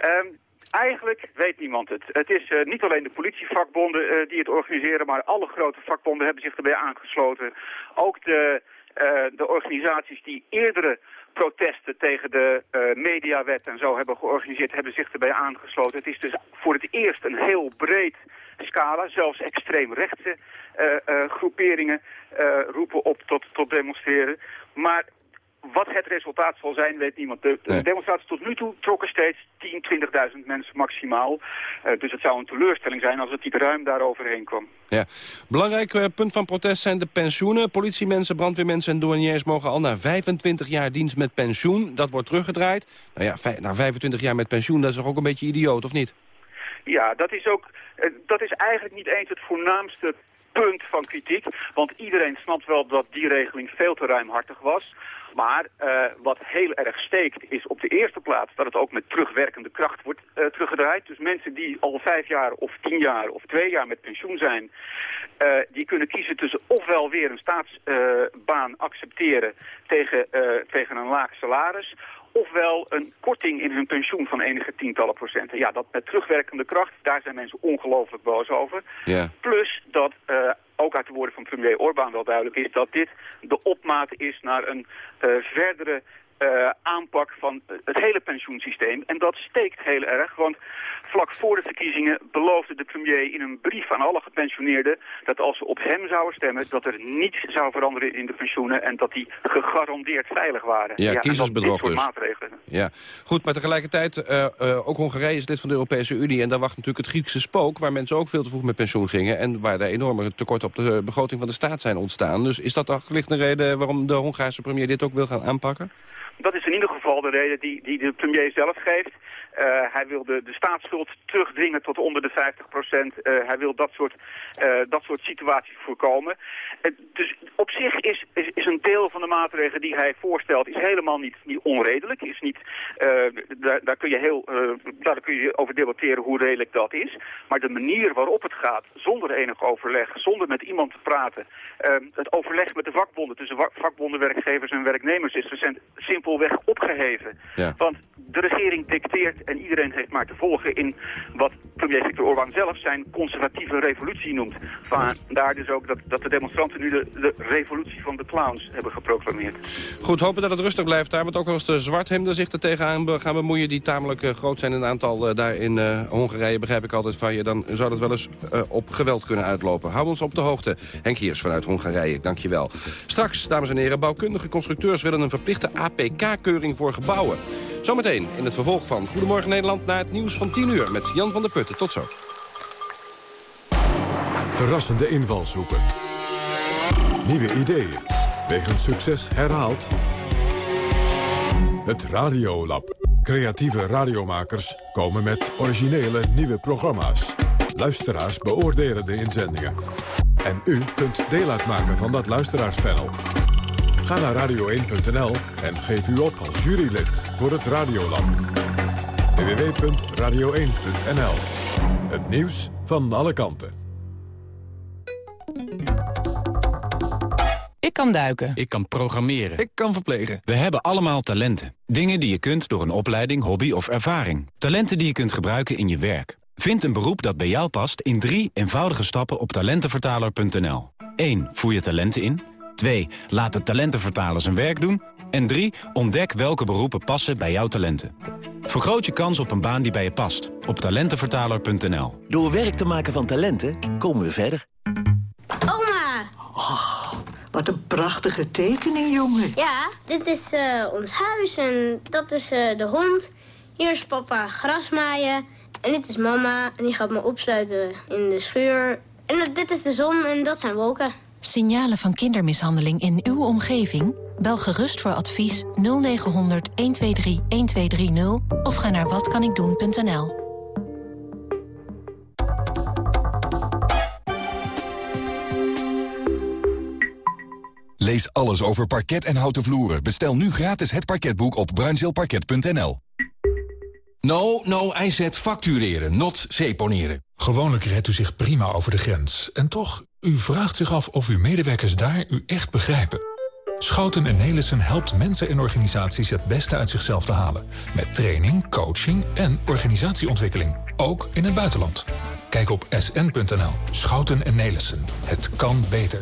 Um, Eigenlijk weet niemand het. Het is uh, niet alleen de politievakbonden uh, die het organiseren, maar alle grote vakbonden hebben zich erbij aangesloten. Ook de, uh, de organisaties die eerdere protesten tegen de mediawet en zo hebben georganiseerd, hebben zich erbij aangesloten. Het is dus voor het eerst een heel breed scala, zelfs extreemrechtse groeperingen roepen op tot, tot demonstreren. Maar wat het resultaat zal zijn, weet niemand. De, de nee. demonstraties tot nu toe trokken steeds 10, 20.000 mensen maximaal. Uh, dus het zou een teleurstelling zijn als het niet ruim daaroverheen kwam.
Ja. Belangrijk uh, punt van protest zijn de pensioenen. Politiemensen, brandweermensen en douaniers mogen al na 25 jaar dienst met pensioen. Dat wordt teruggedraaid. Nou ja, na 25 jaar met pensioen, dat is toch ook een beetje idioot, of niet?
Ja, dat is ook... Uh, dat is eigenlijk niet eens het voornaamste punt van kritiek. Want iedereen snapt wel dat die regeling veel te ruimhartig was. Maar uh, wat heel erg steekt is op de eerste plaats dat het ook met terugwerkende kracht wordt uh, teruggedraaid. Dus mensen die al vijf jaar of tien jaar of twee jaar met pensioen zijn, uh, die kunnen kiezen tussen ofwel weer een staatsbaan accepteren tegen, tegen een laag salaris ofwel een korting in hun pensioen van enige tientallen procenten. Ja, dat met terugwerkende kracht, daar zijn mensen ongelooflijk boos over. Plus dat uh, ook uit de woorden van premier Orbán wel duidelijk is... dat dit de opmaat is naar een uh, verdere uh, aanpak van het hele pensioensysteem. En dat steekt heel erg, want vlak voor de verkiezingen beloofde de premier in een brief aan alle gepensioneerden... dat als ze op hem zouden stemmen, dat er niets zou veranderen in de pensioenen... en dat die gegarandeerd veilig waren.
Ja, ja kiezersbedrog dus.
maatregelen.
Ja, goed, maar tegelijkertijd, uh, uh, ook Hongarije is lid van de Europese Unie... en daar wacht natuurlijk het Griekse spook, waar mensen ook veel te vroeg met pensioen gingen... en waar er enorme tekorten op de begroting van de staat zijn ontstaan. Dus is dat toch licht een reden waarom de Hongaarse premier dit ook wil gaan aanpakken?
Dat is in ieder geval de reden die, die de premier zelf geeft. Uh, hij wil de, de staatsschuld terugdringen tot onder de 50 procent. Uh, hij wil dat soort, uh, dat soort situaties voorkomen. dus op zich is, is, is, een deel van de maatregelen die hij voorstelt is helemaal niet, niet onredelijk. Is niet, daar, daar, kun je heel, daar kun je over debatteren hoe redelijk dat is. Maar de manier waarop het gaat, zonder enig overleg, zonder met iemand te praten. het overleg met de vakbonden tussen vakbonden, werkgevers en werknemers is recent simpelweg opgeheven.
Ja.
Want de regering dicteert en iedereen heeft maar te volgen in wat premier Viktor Orbán zelf zijn conservatieve revolutie noemt. Vandaar dus ook dat, dat de demonstranten nu de, de revolutie van de clowns hebben geproclameerd.
Goed, hopen dat het rustig blijft daar. Want ook als de zwarthemden zich er tegenaan gaan bemoeien... die tamelijk uh, groot zijn in een aantal uh, daar in uh, Hongarije, begrijp ik altijd van je... dan zou dat wel eens op geweld kunnen uitlopen. Hou ons op de hoogte. Henk Hiers vanuit Hongarije, dank je wel. Straks, dames en heren, bouwkundige constructeurs willen een verplichte APK-keuring voor gebouwen. Zometeen in het vervolg van Goedemorgen Nederland... naar het nieuws van 10 uur met Jan van der Putten. Tot zo.
Verrassende invalshoeken. Nieuwe ideeën. Wegens succes herhaald. Het Radiolab. Creatieve radiomakers komen met originele nieuwe programma's. Luisteraars beoordelen de inzendingen. En u kunt deel uitmaken van dat luisteraarspanel. Ga naar radio1.nl en geef u op als jurylid voor het Radiolab. www.radio1.nl Het nieuws van alle kanten.
Ik kan duiken.
Ik kan programmeren.
Ik kan verplegen.
We hebben allemaal talenten. Dingen die je kunt door een opleiding, hobby of ervaring. Talenten die je kunt gebruiken in je werk. Vind een beroep dat bij jou past in drie eenvoudige stappen op talentenvertaler.nl. 1. Voer je talenten in. 2. Laat de talentenvertaler zijn werk doen. En 3. Ontdek welke beroepen passen bij jouw talenten. Vergroot je kans op een baan die bij je past. Op talentenvertaler.nl.
Door werk te maken van talenten komen we verder.
Oma!
Oh, wat een prachtige tekening, jongen.
Ja, dit is uh, ons huis en dat is uh, de hond. Hier is papa grasmaaien. En dit is mama en die gaat me opsluiten in de schuur. En dit is de zon en dat zijn wolken.
Signalen van kindermishandeling in uw omgeving?
Bel gerust voor advies 0900 123 1230 of ga naar watkanikdoen.nl.
Lees alles over parket en houten vloeren. Bestel nu gratis het parketboek op bruinzeelparket.nl.
No, no, hij zet factureren, not seponeren.
Gewoonlijk redt u zich prima over de grens. En toch, u vraagt zich af of uw medewerkers daar u echt begrijpen. Schouten en Nelissen helpt mensen en organisaties het beste uit zichzelf te halen. Met training, coaching en organisatieontwikkeling. Ook in het buitenland. Kijk op sn.nl. Schouten en Nelissen. Het kan beter.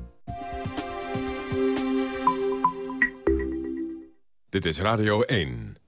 Dit is Radio 1.